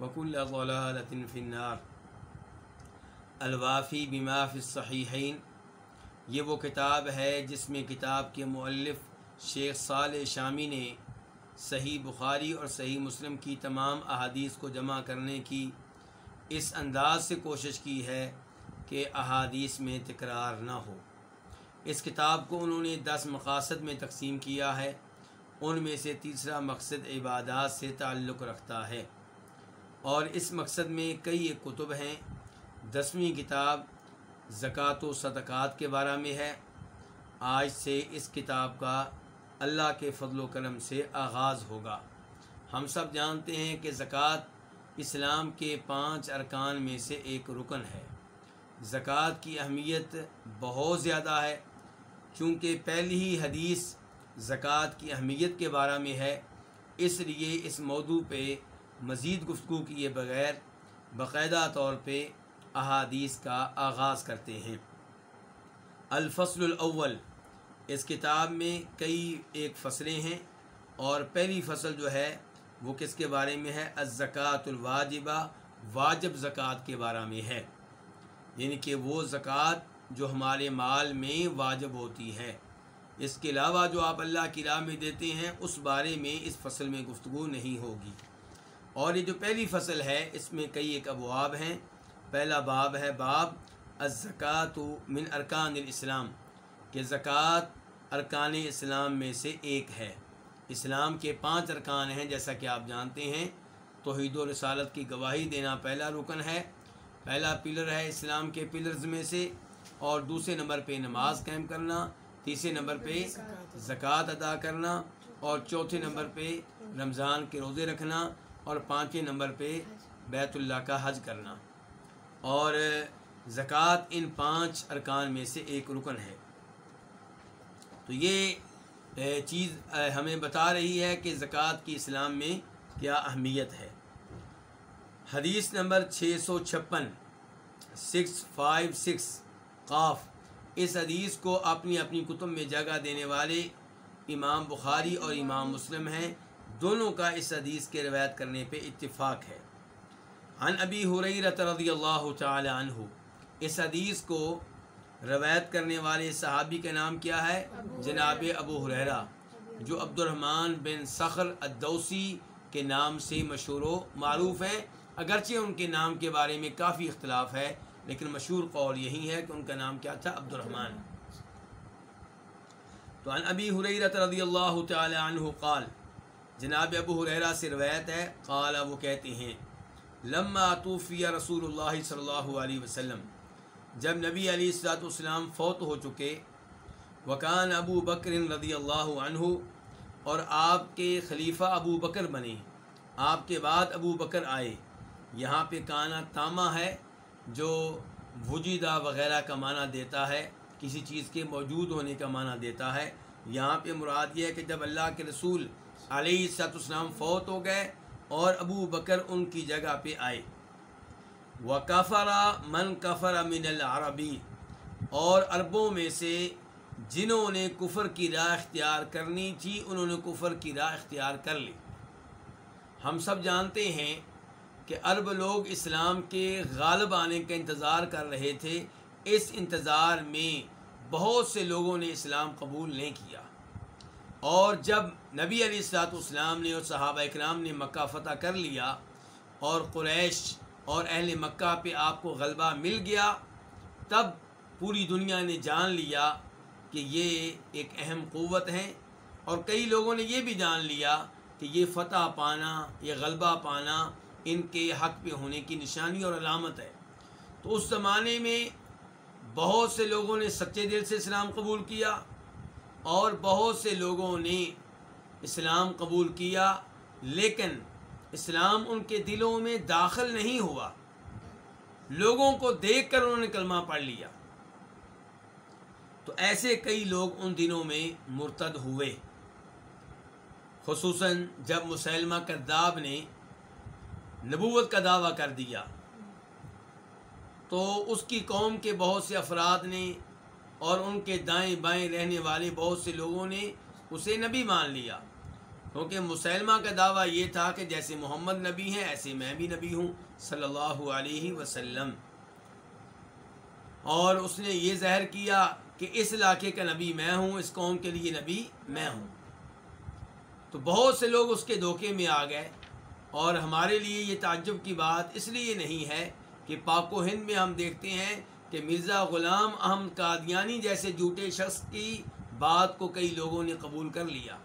وكل ضلالة في النار. الوافی بما فی الصحیحین یہ وہ کتاب ہے جس میں کتاب کے مؤلف شیخ صالح شامی نے صحیح بخاری اور صحیح مسلم کی تمام احادیث کو جمع کرنے کی اس انداز سے کوشش کی ہے کہ احادیث میں تکرار نہ ہو۔ اس کتاب کو انہوں نے دس مقاصد میں تقسیم کیا ہے۔ ان میں سے تیسرا مقصد عبادات سے تعلق رکھتا ہے۔ اور اس مقصد میں کئی ایک کتب ہیں۔ دسویں کتاب زکوٰۃ و صدقات کے بارے میں ہے۔ آج سے اس کتاب کا اللہ کے فضل و کرم سے آغاز ہوگا۔ ہم سب جانتے ہیں کہ زکوٰۃ اسلام کے پانچ ارکان میں سے ایک رکن ہے۔ زکوٰۃ کی اہمیت بہت زیادہ ہے۔ چونکہ پہلی ہی حدیث زکوٰۃ کی اہمیت کے بارے میں ہے، اس لیے اس موضوع پہ مزید گفتگو کیے بغیر باقاعدہ طور پہ احادیث کا آغاز کرتے ہیں۔ الفصل الاول۔ اس کتاب میں کئی ایک فصلیں ہیں اور پہلی فصل جو ہے وہ کس کے بارے میں ہے؟ الزکوٰۃ الواجبہ۔ واجب زکوٰۃ کے بارے میں ہے۔ یعنی کہ وہ زکوٰۃ جو ہمارے مال میں واجب ہوتی ہے۔ اس کے علاوہ جو آپ اللہ کی راہ میں دیتے ہیں، اس بارے میں اس فصل میں گفتگو نہیں ہوگی۔ اور یہ جو پہلی فصل ہے، اس میں کئی ایک ابواب ہیں۔ پہلا باب ہے باب الزکوٰۃ من ارکان الاسلام، کہ زکوٰۃ ارکان اسلام میں سے ایک ہے۔ اسلام کے پانچ ارکان ہیں، جیسا کہ آپ جانتے ہیں۔ توحید و رسالت کی گواہی دینا پہلا رکن ہے۔ پہلا پلر ہے اسلام کے پلرز میں سے۔ اور دوسرے نمبر پہ نماز قائم کرنا، تیسرے نمبر پہ زکوٰۃ ادا کرنا، اور چوتھے نمبر پہ رمضان کے روزے رکھنا۔ اور پانچویں نمبر پہ بیت اللہ کا حج کرنا۔ اور زکوٰۃ ان پانچ ارکان میں سے ایک رکن ہے۔ تو یہ چیز ہمیں بتا رہی ہے کہ زکوٰۃ کی اسلام میں کیا اہمیت ہے۔ حدیث نمبر چھ سو چھپن، سکس فائیو سکس، قاف۔ اس حدیث کو اپنی اپنی کتب میں جگہ دینے والے امام بخاری اور امام مسلم ہیں۔ دونوں کا اس حدیث کے روایت کرنے پہ اتفاق ہے۔ عن ابی حریرت رضی اللہ تعالی عنہ، اس حدیث کو روایت کرنے والے صحابی کا نام کیا ہے؟ جناب ابو حریرہ جو عبد الرحمن بن سخر الدوسی کے نام سے مشہور و معروف ہیں۔ اگرچہ ان کے نام کے بارے میں کافی اختلاف ہے، لیکن مشہور قول یہی ہے کہ ان کا نام کیا تھا؟ عبد الرحمن تو عن ابی حریرت رضی اللہ تعالی عنہ قال جناب ابو حریرہ سے روایت ہے، قال وہ کہتے ہیں، لما توفی رسول اللہ صلی اللہ علیہ وسلم، جب نبی علیہ السلاۃ والسلام فوت ہو چکے، وکان ابو بکر رضی اللہ عنہ، اور آپ کے خلیفہ ابو بکر بنے۔ آپ کے بعد ابو بکر آئے۔ یہاں پہ کانا تامہ ہے، جو وجودہ وغیرہ کا معنی دیتا ہے، کسی چیز کے موجود ہونے کا معنی دیتا ہے۔ یہاں پہ مراد یہ ہے کہ جب اللہ کے رسول علیہ السلاۃ والسلام فوت ہو گئے اور ابو بکر ان کی جگہ پہ آئے۔ و کفرا من کفر من العربی اور عربوں میں سے جنہوں نے کفر کی راہ اختیار کرنی تھی، انہوں نے کفر کی راہ اختیار کر لی۔ ہم سب جانتے ہیں کہ عرب لوگ اسلام کے غالب آنے کا انتظار کر رہے تھے۔ اس انتظار میں بہت سے لوگوں نے اسلام قبول نہیں کیا۔ اور جب نبی علیہ السلاط اسلام نے اور صحابہ اکرام نے مکہ فتح کر لیا اور قریش اور اہل مکہ پہ آپ کو غلبہ مل گیا، تب پوری دنیا نے جان لیا کہ یہ ایک اہم قوت ہے۔ اور کئی لوگوں نے یہ بھی جان لیا کہ یہ فتح پانا، یہ غلبہ پانا ان کے حق پہ ہونے کی نشانی اور علامت ہے۔ تو اس زمانے میں بہت سے لوگوں نے سچے دل سے اسلام قبول کیا۔ اور بہت سے لوگوں نے اسلام قبول کیا، لیکن اسلام ان کے دلوں میں داخل نہیں ہوا۔ لوگوں کو دیکھ کر انہوں نے کلمہ پڑھ لیا۔ تو ایسے کئی لوگ ان دنوں میں مرتد ہوئے۔ خصوصاً جب مسلمہ کرداب نے نبوت کا دعویٰ کر دیا۔ تو اس کی قوم کے بہت سے افراد نے اور ان کے دائیں بائیں رہنے والے بہت سے لوگوں نے اسے نبی مان لیا۔ کیونکہ مسلمہ کا دعویٰ یہ تھا کہ جیسے محمد نبی ہیں، ایسے میں بھی نبی ہوں۔ صلی اللہ علیہ وسلم۔ اور اس نے یہ زہر کیا کہ اس علاقے کا نبی میں ہوں، اس قوم کے لیے نبی میں ہوں۔ تو بہت سے لوگ اس کے دھوکے میں آ گئے۔ اور ہمارے لیے یہ تعجب کی بات اس لیے نہیں ہے کہ پاک و ہند میں ہم دیکھتے ہیں کہ مرزا غلام احمد قادیانی جیسے جھوٹے شخص کی بات کو کئی لوگوں نے قبول کر لیا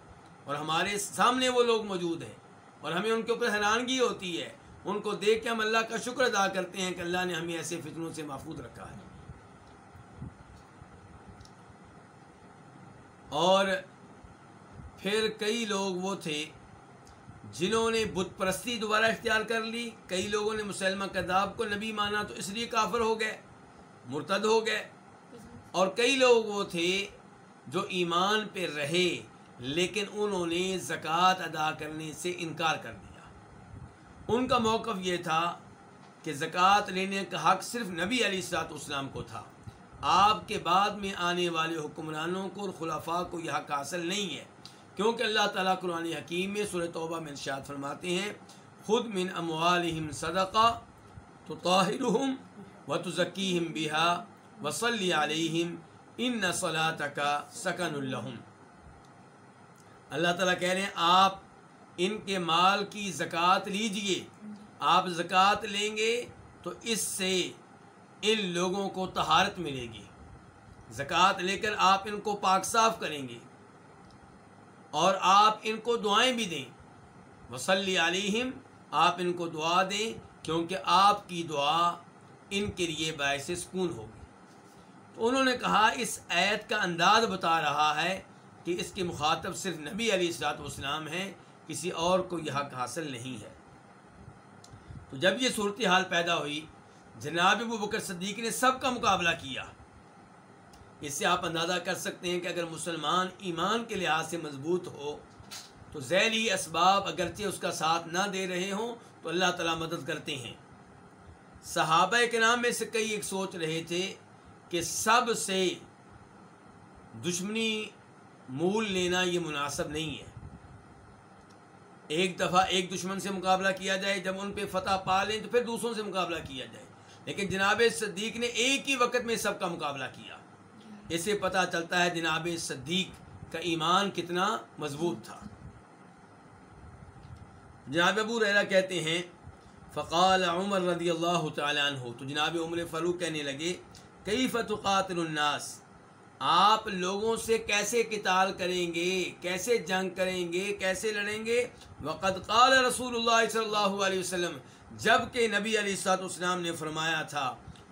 اور ہمارے سامنے وہ لوگ موجود ہیں اور ہمیں ان کے اوپر حیرانگی ہوتی ہے۔ ان کو دیکھ کے ہم اللہ کا شکر ادا کرتے ہیں کہ اللہ نے ہمیں ایسے فتنوں سے محفوظ رکھا ہے۔ اور پھر کئی لوگ وہ تھے جنہوں نے بت پرستی دوبارہ اختیار کر لی۔ کئی لوگوں نے مسلمہ کداب کو نبی مانا تو اس لیے کافر ہو گئے۔ مرتد ہو گئے۔ اور کئی لوگ وہ تھے جو ایمان پہ رہے، لیکن انہوں نے زکوٰۃ ادا کرنے سے انکار کر دیا۔ ان کا موقف یہ تھا کہ زکوٰۃ لینے کا حق صرف نبی علی سات اسلام کو تھا۔ آپ کے بعد میں آنے والے حکمرانوں کو اور خلافہ کو یہ حق حاصل نہیں ہے، کیونکہ اللہ تعالیٰ قرآن حکیم میں سورہ توبہ میں ارشاد فرماتے ہیں خود من اموالہم صدقہ تو طاہرہم و تو ذکیم بہا وصلی علیہم ان نصلاۃ کا سکن الحم اللہ تعالیٰ کہہ رہے ہیں، آپ ان کے مال کی زکوٰۃ لیجیے۔ آپ زکوٰۃ لیں گے تو اس سے ان لوگوں کو تہارت ملے گی۔ زکوٰۃ لے کر آپ ان کو پاک صاف کریں گے۔ اور آپ ان کو دعائیں بھی دیں۔ وصلی علیہم، آپ ان کو دعا دیں، کیونکہ آپ کی دعا ان کے لیے باعث سکون ہوگی۔ تو انہوں نے کہا، اس عید کا انداز بتا رہا ہے کہ اس کے مخاطب صرف نبی علی السلاط والسلام ہیں، کسی اور کو یہ حق حاصل نہیں ہے۔ تو جب یہ صورتحال پیدا ہوئی، جناب ابو بکر صدیق نے سب کا مقابلہ کیا۔ اس سے آپ اندازہ کر سکتے ہیں کہ اگر مسلمان ایمان کے لحاظ سے مضبوط ہو، تو ذیلی اسباب اگرچہ اس کا ساتھ نہ دے رہے ہوں، تو اللہ تعالیٰ مدد کرتے ہیں۔ صحابہ کے نام میں سے کئی ایک سوچ رہے تھے کہ سب سے دشمنی مول لینا یہ مناسب نہیں ہے۔ ایک دفعہ ایک دشمن سے مقابلہ کیا جائے، جب ان پہ فتح پا لیں تو پھر دوسروں سے مقابلہ کیا جائے۔ لیکن جناب صدیق نے ایک ہی وقت میں سب کا مقابلہ کیا۔ اسے پتہ چلتا ہے جناب صدیق کا ایمان کتنا مضبوط تھا۔ جناب ابو ریرا کہتے ہیں فقال عمر رضی اللہ تعالیٰ عنہ، تو جناب عمر فروخ کہنے لگے کئی فتوقات الناس؟ آپ لوگوں سے کیسے کتال کریں گے؟ کیسے جنگ کریں گے؟ کیسے لڑیں گے؟ وقت قال رسول اللہ صلی اللہ علیہ وسلم جبکہ نبی علیہ السلاط اسلام نے فرمایا تھا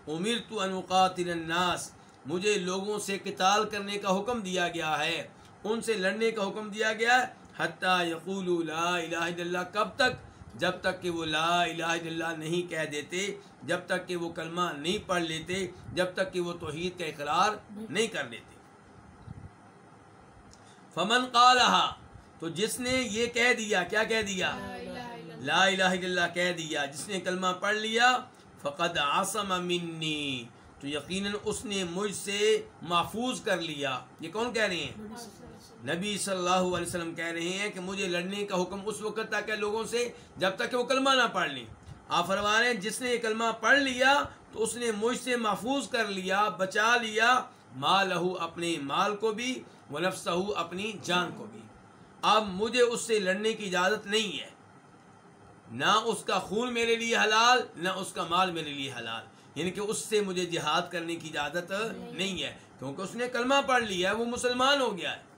امیر تو انقاتل الناس، مجھے لوگوں سے قتال کرنے کا حکم دیا گیا ہے۔ ان سے لڑنے کا حکم دیا گیا ہے حتیٰ یقول لا الہ الا اللہ، کب تک جب تک کہ وہ لا الہ الا اللہ نہیں کہہ دیتے جب تک کہ وہ کلمہ نہیں پڑھ لیتے جب تک کہ وہ توحید کا اقرار نہیں کر لیتے۔ فمن قالہا تو جس نے یہ کہہ دیا کیا کہہ دیا؟ لا الہ الا اللہ۔ کہہ دیا۔ جس نے کلمہ پڑھ لیا فقد آسم منی۔ تو یقیناً اس نے مجھ سے محفوظ کر لیا۔ یہ کون کہہ رہے ہیں؟ نبی صلی اللہ علیہ وسلم کہہ رہے ہیں کہ مجھے لڑنے کا حکم اس وقت تک ہے لوگوں سے جب تک کہ وہ کلمہ نہ پڑھ لیں۔ آپ فرما رہے ہیں، جس نے یہ کلمہ پڑھ لیا تو اس نے مجھ سے محفوظ کر لیا، بچا لیا مال اپنے مال کو بھی و نفس اپنی جان کو بھی۔ اب مجھے اس سے لڑنے کی اجازت نہیں ہے۔ نہ اس کا خون میرے لیے حلال، نہ اس کا مال میرے لیے حلال۔ یعنی کہ اس سے مجھے جہاد کرنے کی اجازت نہیں ہے۔ کیونکہ اس نے کلمہ پڑھ لیا ہے، وہ مسلمان ہو گیا ہے۔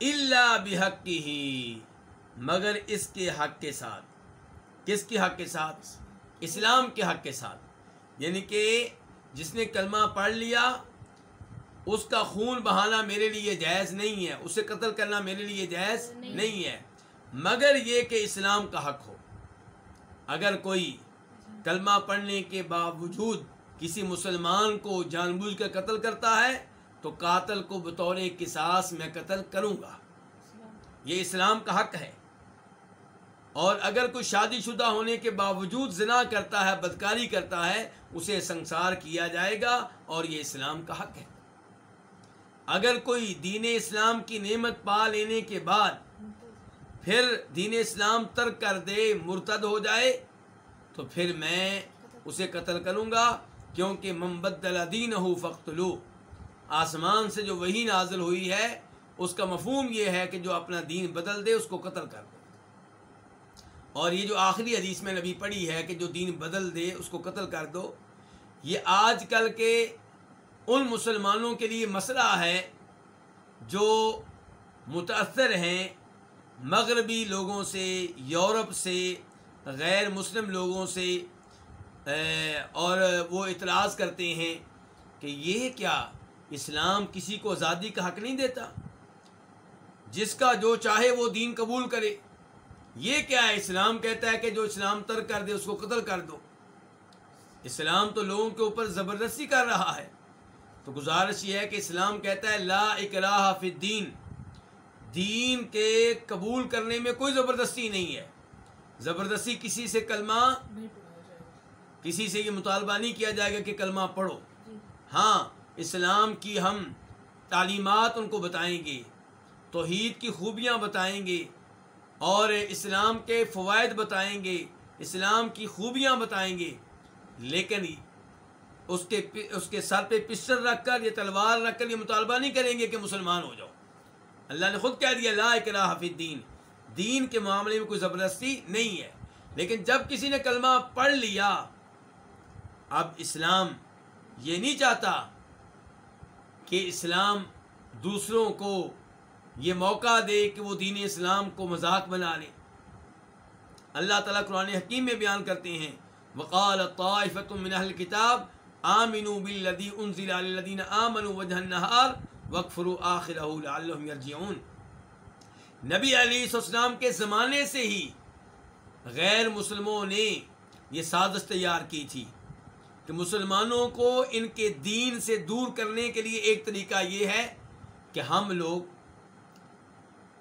اللہ بحق کی ہی مگر اس کے حق کے ساتھ۔ کس کے حق کے ساتھ؟ اسلام کے حق کے ساتھ۔ یعنی کہ جس نے کلمہ پڑھ لیا اس کا خون بہانا میرے لیے جائز نہیں ہے اسے قتل کرنا میرے لیے جائز نہیں ہے۔ مگر یہ کہ اسلام کا حق ہو۔ اگر کوئی کلمہ پڑھنے کے باوجود کسی مسلمان کو جان بوجھ کر قتل کرتا ہے تو قاتل کو بطور قصاص میں قتل کروں گا۔ یہ اسلام کا حق ہے۔ اور اگر کوئی شادی شدہ ہونے کے باوجود زنا کرتا ہے، بدکاری کرتا ہے، اسے سنسار کیا جائے گا اور یہ اسلام کا حق ہے۔ اگر کوئی دین اسلام کی نعمت پا لینے کے بعد پھر دین اسلام ترک کر دے، مرتد ہو جائے، تو پھر میں اسے قتل کروں گا، کیونکہ محمد دین ہو فخلو آسمان سے جو وہی نازل ہوئی ہے، اس کا مفہوم یہ ہے کہ جو اپنا دین بدل دے، اس کو قتل کر دے۔ اور یہ جو آخری حدیث میں نبی پڑھی ہے کہ جو دین بدل دے، اس کو قتل کر دو، یہ آج کل کے ان مسلمانوں کے لیے مسئلہ ہے جو متاثر ہیں مغربی لوگوں سے، یورپ سے، غیر مسلم لوگوں سے اور وہ اعتراض کرتے ہیں کہ یہ کیا اسلام کسی کو آزادی کا حق نہیں دیتا۔ جس کا جو چاہے وہ دین قبول کرے۔ یہ کیا ہے؟ اسلام کہتا ہے کہ جو اسلام ترک کر دے اس کو قتل کر دو۔ اسلام تو لوگوں کے اوپر زبردستی کر رہا ہے۔ تو گزارش یہ ہے کہ اسلام کہتا ہے لا اکراہ فی الدین۔ دین کے قبول کرنے میں کوئی زبردستی نہیں ہے۔ زبردستی کسی سے کلمہ کسی سے یہ مطالبہ نہیں کیا جائے گا کہ کلمہ پڑھو۔ ہاں اسلام کی ہم تعلیمات ان کو بتائیں گے، توحید کی خوبیاں بتائیں گے اور اسلام کے فوائد بتائیں گے، اسلام کی خوبیاں بتائیں گے۔ لیکن اس کے اس کے سر پہ پسٹل رکھ کر یہ تلوار رکھ کر یہ مطالبہ نہیں کریں گے کہ مسلمان ہو جاؤ۔ اللہ نے خود کہہ دیا، لا اکراہ حافظ دین دین کے معاملے میں کوئی زبردستی نہیں ہے۔ لیکن جب کسی نے کلمہ پڑھ لیا، اب اسلام یہ نہیں چاہتا کہ اسلام دوسروں کو یہ موقع دے کہ وہ دین اسلام کو مذاق بنا لیں۔ اللہ تعالیٰ قرآن حکیم میں بیان کرتے ہیں، وقال طائفۃ من اہل کتاب آمنوا بالذی انزل علی الذین آمنوا وجہ النہار وقفروا آخرہ لعلہم یرجعون نبی علیہ السلام کے زمانے سے ہی غیر مسلموں نے یہ سازش تیار کی تھی۔ کہ مسلمانوں کو ان کے دین سے دور کرنے کے لیے ایک طریقہ یہ ہے کہ ہم لوگ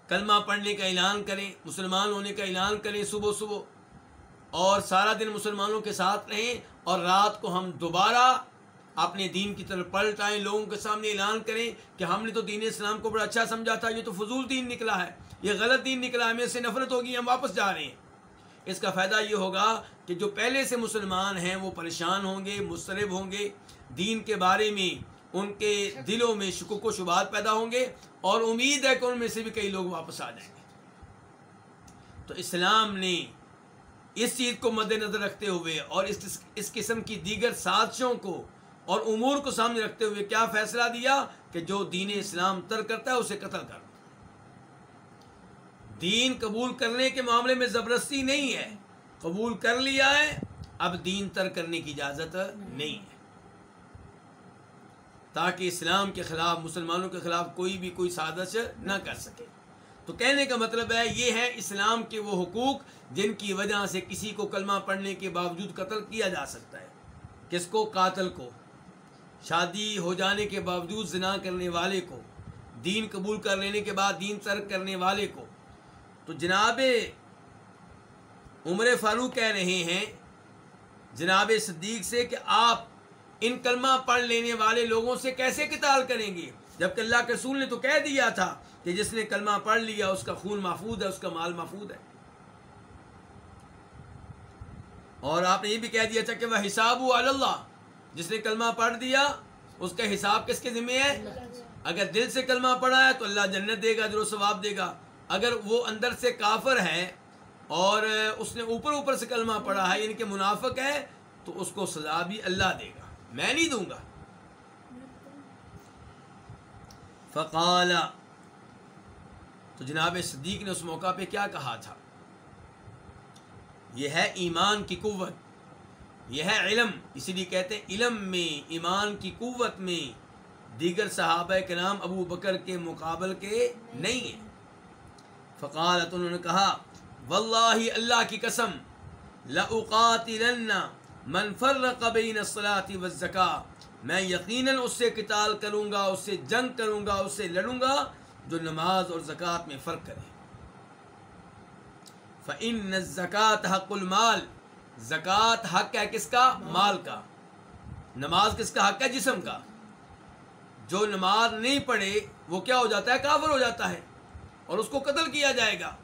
کلمہ پڑھنے کا اعلان کریں، مسلمان ہونے کا اعلان کریں صبح صبح اور سارا دن مسلمانوں کے ساتھ رہیں اور رات کو ہم دوبارہ اپنے دین کی طرف پلٹ آئیں لوگوں کے سامنے اعلان کریں کہ ہم نے تو دین اسلام کو بڑا اچھا سمجھا تھا، یہ تو فضول دین نکلا ہے، یہ غلط دین نکلا ہمیں سے نفرت ہوگی، ہم واپس جا رہے ہیں۔ اس کا فائدہ یہ ہوگا کہ جو پہلے سے مسلمان ہیں وہ پریشان ہوں گے مسترب ہوں گے، دین کے بارے میں ان کے دلوں میں شکوک و شبات پیدا ہوں گے اور امید ہے کہ ان میں سے بھی کئی لوگ واپس آ جائیں گے۔ تو اسلام نے اس چیز کو مد نظر رکھتے ہوئے اور اس اس قسم کی دیگر سازشوں کو اور امور کو سامنے رکھتے ہوئے کیا فیصلہ دیا کہ جو دین اسلام تر کرتا ہے اسے قتل کر۔ دین قبول کرنے کے معاملے میں زبردستی نہیں ہے۔ قبول کر لیا ہے، اب دین تر کرنے کی اجازت نہیں ہے۔ تاکہ اسلام کے خلاف، مسلمانوں کے خلاف کوئی بھی کوئی سازش نہ کر سکے۔ تو کہنے کا مطلب ہے، یہ ہے اسلام کے وہ حقوق جن کی وجہ سے کسی کو کلمہ پڑھنے کے باوجود قتل کیا جا سکتا ہے۔ کس کو؟ قاتل کو۔ شادی ہو جانے کے باوجود زنا کرنے والے کو۔ دین قبول کر لینے کے بعد دین ترک کرنے والے کو۔ تو جناب عمر فاروق کہہ رہے ہیں، جناب صدیق سے کہ آپ ان کلمہ پڑھ لینے والے لوگوں سے کیسے قتال کریں گے؟ جبکہ اللہ کے رسول نے تو کہہ دیا تھا کہ جس نے کلمہ پڑھ لیا، اس کا خون محفوظ ہے، اس کا مال محفوظ ہے۔ اور آپ نے یہ بھی کہہ دیا تھا کہ وہ حساب اللہ، جس نے کلمہ پڑھ دیا، اس کا حساب کس کے ذمہ ہے؟ اگر دل سے کلمہ پڑھا ہے تو اللہ جنت دے گا جو ثواب دے گا۔ اگر وہ اندر سے کافر ہے اور اس نے اوپر اوپر سے کلمہ پڑھا ہے یعنی کہ منافق ہے، تو اس کو سزا بھی اللہ دے گا۔ میں نہیں دوں گا۔ فقال، تو جناب صدیق نے اس موقع پہ کیا کہا تھا؟ یہ ہے ایمان کی قوت، یہ ہے علم۔ اسی لیے کہتے ہیں علم میں، ایمان کی قوت میں دیگر صحابہ کے نام ابو بکر کے مقابل کے نہیں ہیں۔ فقالت، انہوں نے کہا واللہ اللہ کی قسم، لأقاتلن من فرق بین الصلاة والزکاة. میں یقیناً اس سے قتال کروں گا اس سے جنگ کروں گا اس سے لڑوں گا جو نماز اور زکوٰۃ میں فرق کرے۔ فعن زکوٰۃ حق المال۔ زکوٰۃ حق ہے کس کا؟ مال کا۔ نماز کس کا حق ہے؟ جسم کا۔ جو نماز نہیں پڑھے، وہ کیا ہو جاتا ہے؟ کافر ہو جاتا ہے اور اس کو قتل کیا جائے گا۔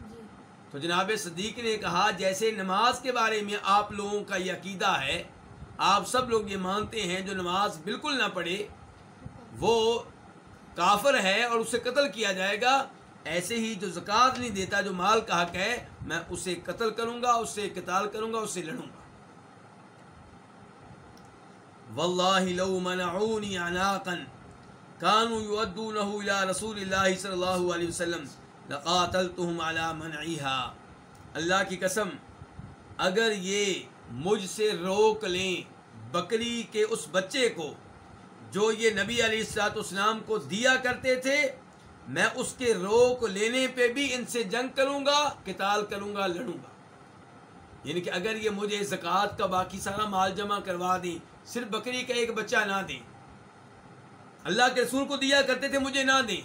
تو جناب صدیق نے کہا، جیسے نماز کے بارے میں آپ لوگوں کا یہ عقیدہ ہے، آپ سب لوگ یہ مانتے ہیں، جو نماز بالکل نہ پڑھے، وہ کافر ہے اور اسے قتل کیا جائے گا۔ ایسے ہی جو زکوٰۃ نہیں دیتا، جو مال کا حق ہے، میں اسے قتل کروں گا اس سے قتال کروں گا اس سے لڑوں گا۔ واللہ لو منعونی عناقا كانوا يودونه الى رسول اللہ صلی اللہ علیہ وسلم۔ لقاتلتهم على منعها۔ اللہ کی قسم، اگر یہ مجھ سے روک لیں بکری کے اس بچے کو جو یہ نبی علیہ السلاط اسلام کو دیا کرتے تھے، میں اس کے روک لینے پہ بھی ان سے جنگ کروں گا کتال کروں گا، لڑوں گا۔ یعنی کہ اگر یہ مجھے زکوٰۃ کا باقی سارا مال جمع کروا دیں، صرف بکری کا ایک بچہ نہ دیں، اللہ کے رسول کو دیا کرتے تھے، مجھے نہ دیں۔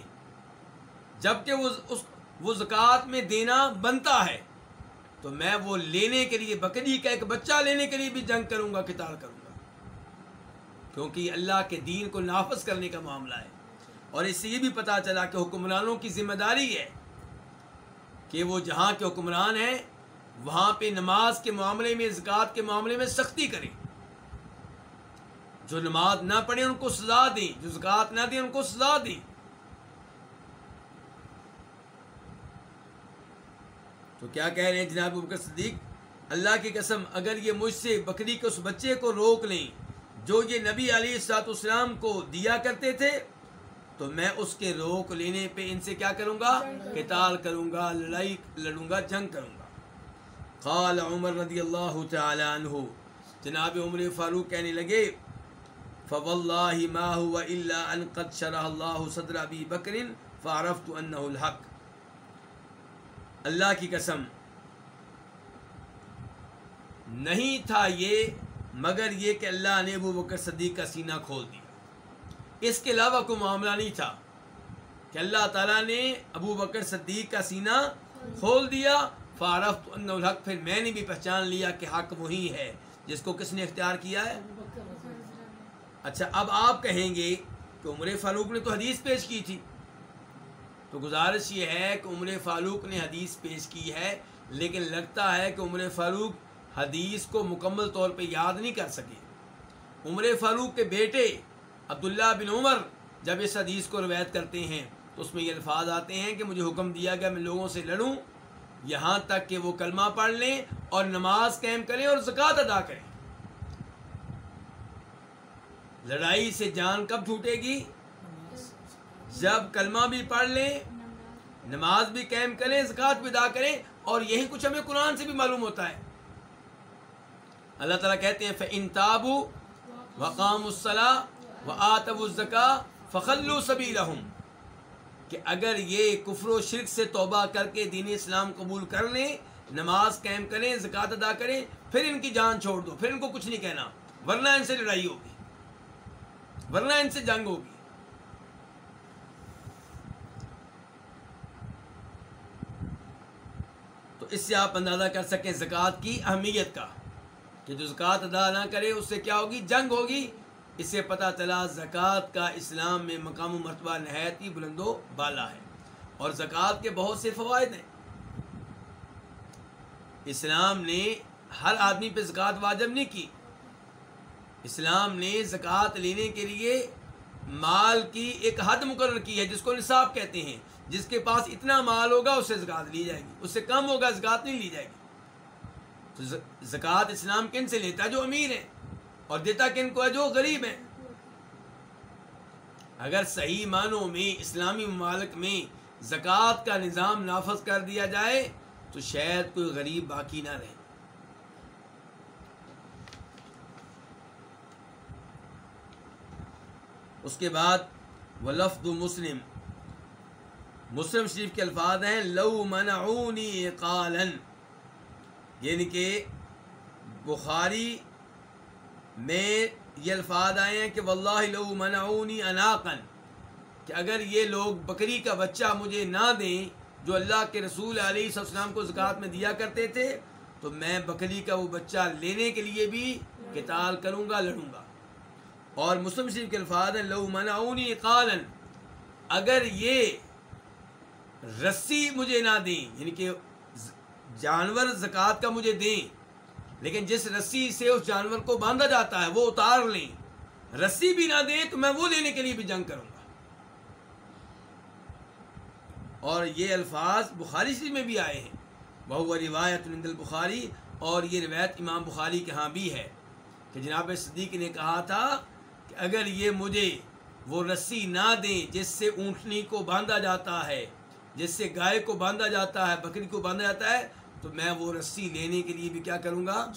جبکہ وہ اس وہ زکوٰۃ میں دینا بنتا ہے۔ تو میں وہ لینے کے لیے بکری کا ایک بچہ لینے کے لیے بھی جنگ کروں گا کتال کروں گا۔ کیونکہ اللہ کے دین کو نافذ کرنے کا معاملہ ہے۔ اور اس سے یہ بھی پتہ چلا کہ حکمرانوں کی ذمہ داری ہے کہ وہ جہاں کے حکمران ہیں، وہاں پہ نماز کے معاملے میں، زکوٰۃ کے معاملے میں سختی کریں۔ جو نماز نہ پڑھیں، ان کو سزا دیں۔ جو زکوٰۃ نہ دیں، ان کو سزا دیں۔ تو کیا کہہ رہے ہیں جناب بکر صدیق؟ اللہ کی قسم، اگر یہ مجھ سے بکری کے اس بچے کو روک لیں جو یہ نبی علی سات اسلام کو دیا کرتے تھے، تو میں اس کے روک لینے پہ ان سے کیا کروں گا؟ قتال کروں گا، لڑائی، لڑوں گا، جنگ کروں گا۔ قال عمر رضی اللہ تعالی عنہ، جناب عمر فاروق کہنے لگے، فواللہ ما هو الا ان قد شرح اللہ صدر ابی بکر فعرفت انه الحق۔ اللہ کی قسم، نہیں تھا یہ، مگر یہ کہ اللہ نے ابو بکر صدیق کا سینہ کھول دیا۔ اس کے علاوہ کوئی معاملہ نہیں تھا کہ اللہ تعالیٰ نے ابو بکر صدیق کا سینہ کھول دیا۔ فارف الحق، پھر میں نے بھی پہچان لیا کہ حق وہی ہے جس کو کس نے اختیار کیا ہے۔ اچھا اب آپ کہیں گے کہ عمر فاروق نے تو حدیث پیش کی تھی۔ تو گزارش یہ ہے کہ عمر فاروق نے حدیث پیش کی ہے، لیکن لگتا ہے کہ عمر فاروق حدیث کو مکمل طور پہ یاد نہیں کر سکے۔ عمر فاروق کے بیٹے عبداللہ بن عمر جب اس حدیث کو روایت کرتے ہیں، تو اس میں یہ الفاظ آتے ہیں کہ مجھے حکم دیا گیا میں لوگوں سے لڑوں، یہاں تک کہ وہ کلمہ پڑھ لیں اور نماز قائم کریں اور زکوٰۃ ادا کریں۔ لڑائی سے جان کب چھوٹے گی؟ جب کلمہ بھی پڑھ لیں، نماز بھی قائم کریں، زکوٰۃ بھی ادا کریں، اور یہی کچھ ہمیں قرآن سے بھی معلوم ہوتا ہے۔ اللہ تعالیٰ کہتے ہیں فنتابو وقام الصلاح و آتب الزکا فخلو سبھی کہ اگر یہ کفر و شرک سے توبہ کر کے دین اسلام قبول کر لیں، نماز قائم کریں، زکوٰۃ ادا کریں، پھر ان کی جان چھوڑ دو، پھر ان کو کچھ نہیں کہنا۔ ورنہ ان سے لڑائی ہوگی۔ ورنہ ان سے جنگ ہوگی۔ اس سے آپ اندازہ کر سکیں زکوٰۃ کی اہمیت کا کہ جو زکوٰۃ ادا نہ کرے، اس سے کیا ہوگی؟ جنگ ہوگی۔ اس سے پتہ چلا زکوٰۃ کا اسلام میں مقام و مرتبہ نہایت ہی بلند و بالا ہے اور زکوٰۃ کے بہت سے فوائد ہیں۔ اسلام نے ہر آدمی پہ زکوٰۃ واجب نہیں کی۔ اسلام نے زکوٰۃ لینے کے لیے مال کی ایک حد مقرر کی ہے، جس کو نصاب کہتے ہیں۔ جس کے پاس اتنا مال ہوگا اس سے زکوٰۃ لی جائے گی۔ اس سے کم ہوگا زکوٰۃ نہیں لی جائے گی۔ تو زکوٰۃ اسلام کن سے لیتا ہے؟ جو امیر ہے اور دیتا کن کو ہے؟ جو غریب ہے اگر صحیح معنوں میں اسلامی ممالک میں زکوٰۃ کا نظام نافذ کر دیا جائے، تو شاید کوئی غریب باقی نہ رہے۔ اس کے بعد وہ لفظ مسلم۔ مسلم شریف کے الفاظ ہیں، لو منعونی قالن یعنی کہ بخاری میں یہ الفاظ آئے ہیں کہ واللہ لو منعونی اناقن کہ اگر یہ لوگ بکری کا بچہ مجھے نہ دیں جو اللہ کے رسول علیہ السلام کو زکوٰۃ میں دیا کرتے تھے، تو میں بکری کا وہ بچہ لینے کے لیے بھی کتال کروں گا، لڑوں گا۔ اور مسلم شریف کے الفاظ ہیں، لو منعونی قالن اگر یہ رسی مجھے نہ دیں یعنی کہ جانور زکوٰۃ کا مجھے دیں۔ لیکن جس رسی سے اس جانور کو باندھا جاتا ہے، وہ اتار لیں۔ رسی بھی نہ دیں تو میں وہ لینے کے لیے بھی جنگ کروں گا۔ اور یہ الفاظ بخاری شریف میں بھی آئے ہیں۔ بہو روایت نند البخاری، اور یہ روایت امام بخاری کے ہاں بھی ہے۔ کہ جناب صدیق نے کہا تھا کہ اگر یہ مجھے وہ رسی نہ دیں جس سے اونٹنی کو باندھا جاتا ہے جس سے گائے کو باندھا جاتا ہے بکری کو باندھا جاتا ہے تو میں وہ رسی لینے کے لیے بھی کیا کروں گا؟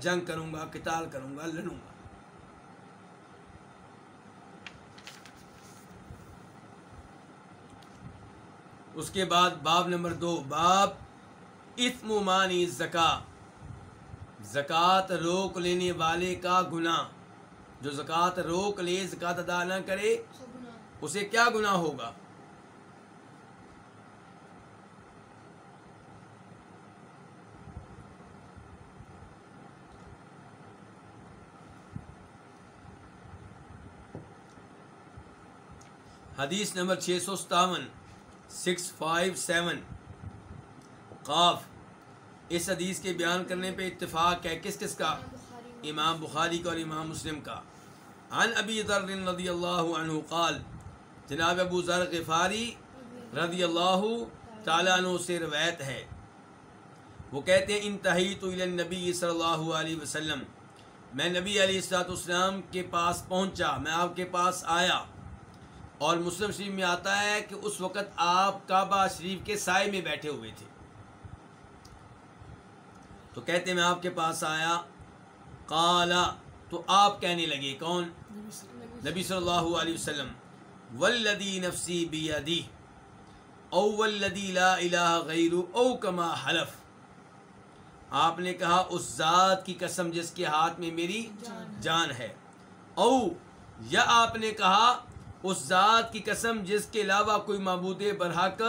جنگ کروں گا۔ کتال کروں گا لڑوں گا۔ اس کے بعد باب نمبر دو باب اسم مانی زکا۔ زکوٰۃ روک لینے والے کا گناہ۔ جو زکوٰۃ روک لے زکوٰۃ ادا نہ کرے اسے کیا گناہ ہوگا؟ حدیث نمبر چھ سو ستاون، سکس فائیو سیون۔ قاف، اس حدیث کے بیان کرنے پہ اتفاق ہے کس کس کا؟ امام بخاری کا اور امام مسلم کا۔ عن ابی ذر رضی اللہ عنہ قال، جناب ابو ذر غفاری رضی اللہ تعالیٰ عنہ سے روایت ہے۔ وہ کہتے ہیں انتہی تو نبی صلی اللہ علیہ وسلم۔ میں نبی علیہ السلاۃ والسلام کے پاس پہنچا، میں آپ کے پاس آیا۔ اور مسلم شریف میں آتا ہے کہ اس وقت آپ کعبہ شریف کے سائے میں بیٹھے ہوئے تھے۔ تو کہتے میں آپ کے پاس آیا۔ کالا تو آپ کہنے لگے، کون؟ نبی صلی اللہ علیہ وسلم۔ ولدی نفسی بیدی، او ولدی لا الہ غیر او کما حلف۔ آپ نے کہا، اس ذات کی قسم جس کے ہاتھ میں میری جان ہے۔ او، یا آپ نے کہا اس ذات کی قسم جس کے علاوہ کوئی معبود برحق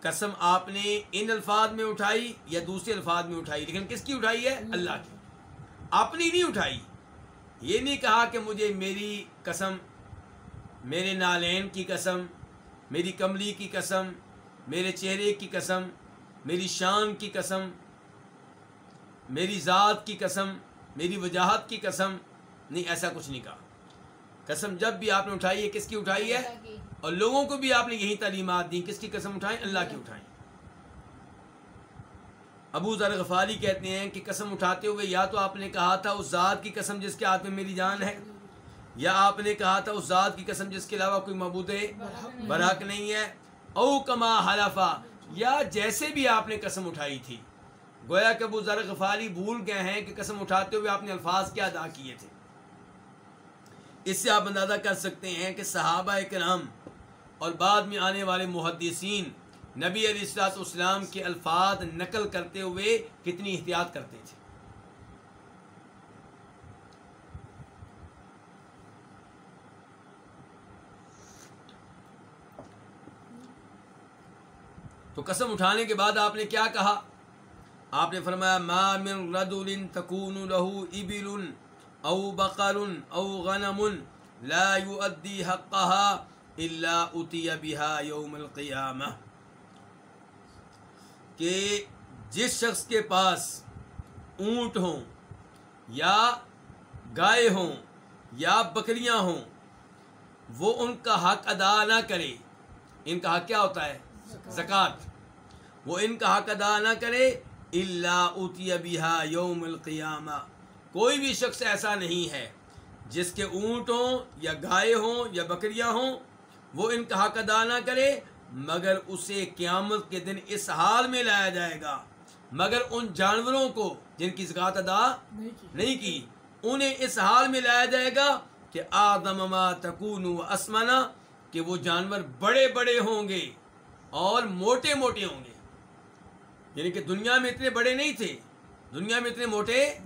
قسم آپ نے ان الفاظ میں اٹھائی یا دوسرے الفاظ میں اٹھائی؟ لیکن کس کی اٹھائی ہے؟ اللہ کی۔ اپنی نہیں اٹھائی۔ یہ نہیں کہا کہ مجھے میری قسم میرے نالین کی قسم میری کملی کی قسم میرے چہرے کی قسم میری شان کی قسم میری ذات کی قسم میری وجاہت کی قسم۔ نہیں ایسا کچھ نہیں کہا۔ قسم جب بھی آپ نے اٹھائی ہے کس کی اٹھائی ہے؟ اور لوگوں کو بھی آپ نے یہی تعلیمات دی کس کی قسم اٹھائیں؟ اللہ کی اٹھائیں۔ ابو ذر غفاری کہتے ہیں کہ قسم اٹھاتے ہوئے یا تو آپ نے کہا تھا اس ذات کی قسم جس کے ہاتھ میں میری جان ہے یا آپ نے کہا تھا اس ذات کی قسم جس کے علاوہ کوئی مبود برحق نہیں ہے او کما حلفا یا جیسے بھی آپ نے قسم اٹھائی تھی۔ گویا کہ ابو ذر غفاری بھول گئے ہیں کہ قسم اٹھاتے ہوئے آپ نے الفاظ کیا ادا کیے تھے۔ اس سے آپ اندازہ کر سکتے ہیں کہ صحابہ کرام اور بعد میں آنے والے محدثین نبی علیہ السلاط اسلام کے الفاظ نقل کرتے ہوئے کتنی احتیاط کرتے تھے۔ تو قسم اٹھانے کے بعد آپ نے کیا کہا؟ آپ نے فرمایا، ما من رجل تكون له ابل او بقر او غنم لا يؤدي حقها الا اتي بها يوم القيامه کہ جس شخص کے پاس اونٹ ہوں یا گائے ہوں یا بکریاں ہوں وہ ان کا حق ادا نہ کرے. ان کا حق کیا ہوتا ہے؟ زکوٰۃ۔ وہ ان کا حق ادا نہ کرے اللہ اتیا بہا یوم القیامہ کوئی بھی شخص ایسا نہیں ہے جس کے اونٹ ہوں یا گائے ہوں یا بکریاں ہوں وہ ان کا حق ادا نہ کرے مگر اسے قیامت کے دن اس حال میں لایا جائے گا۔ مگر ان جانوروں کو جن کی زکوٰۃ ادا نہیں کی۔ نہیں کی انہیں اس حال میں لایا جائے گا کہ آدم ما تکون و اسمنا کہ وہ جانور بڑے بڑے ہوں گے اور موٹے موٹے ہوں گے۔ یعنی کہ دنیا میں اتنے بڑے نہیں تھے دنیا میں اتنے موٹے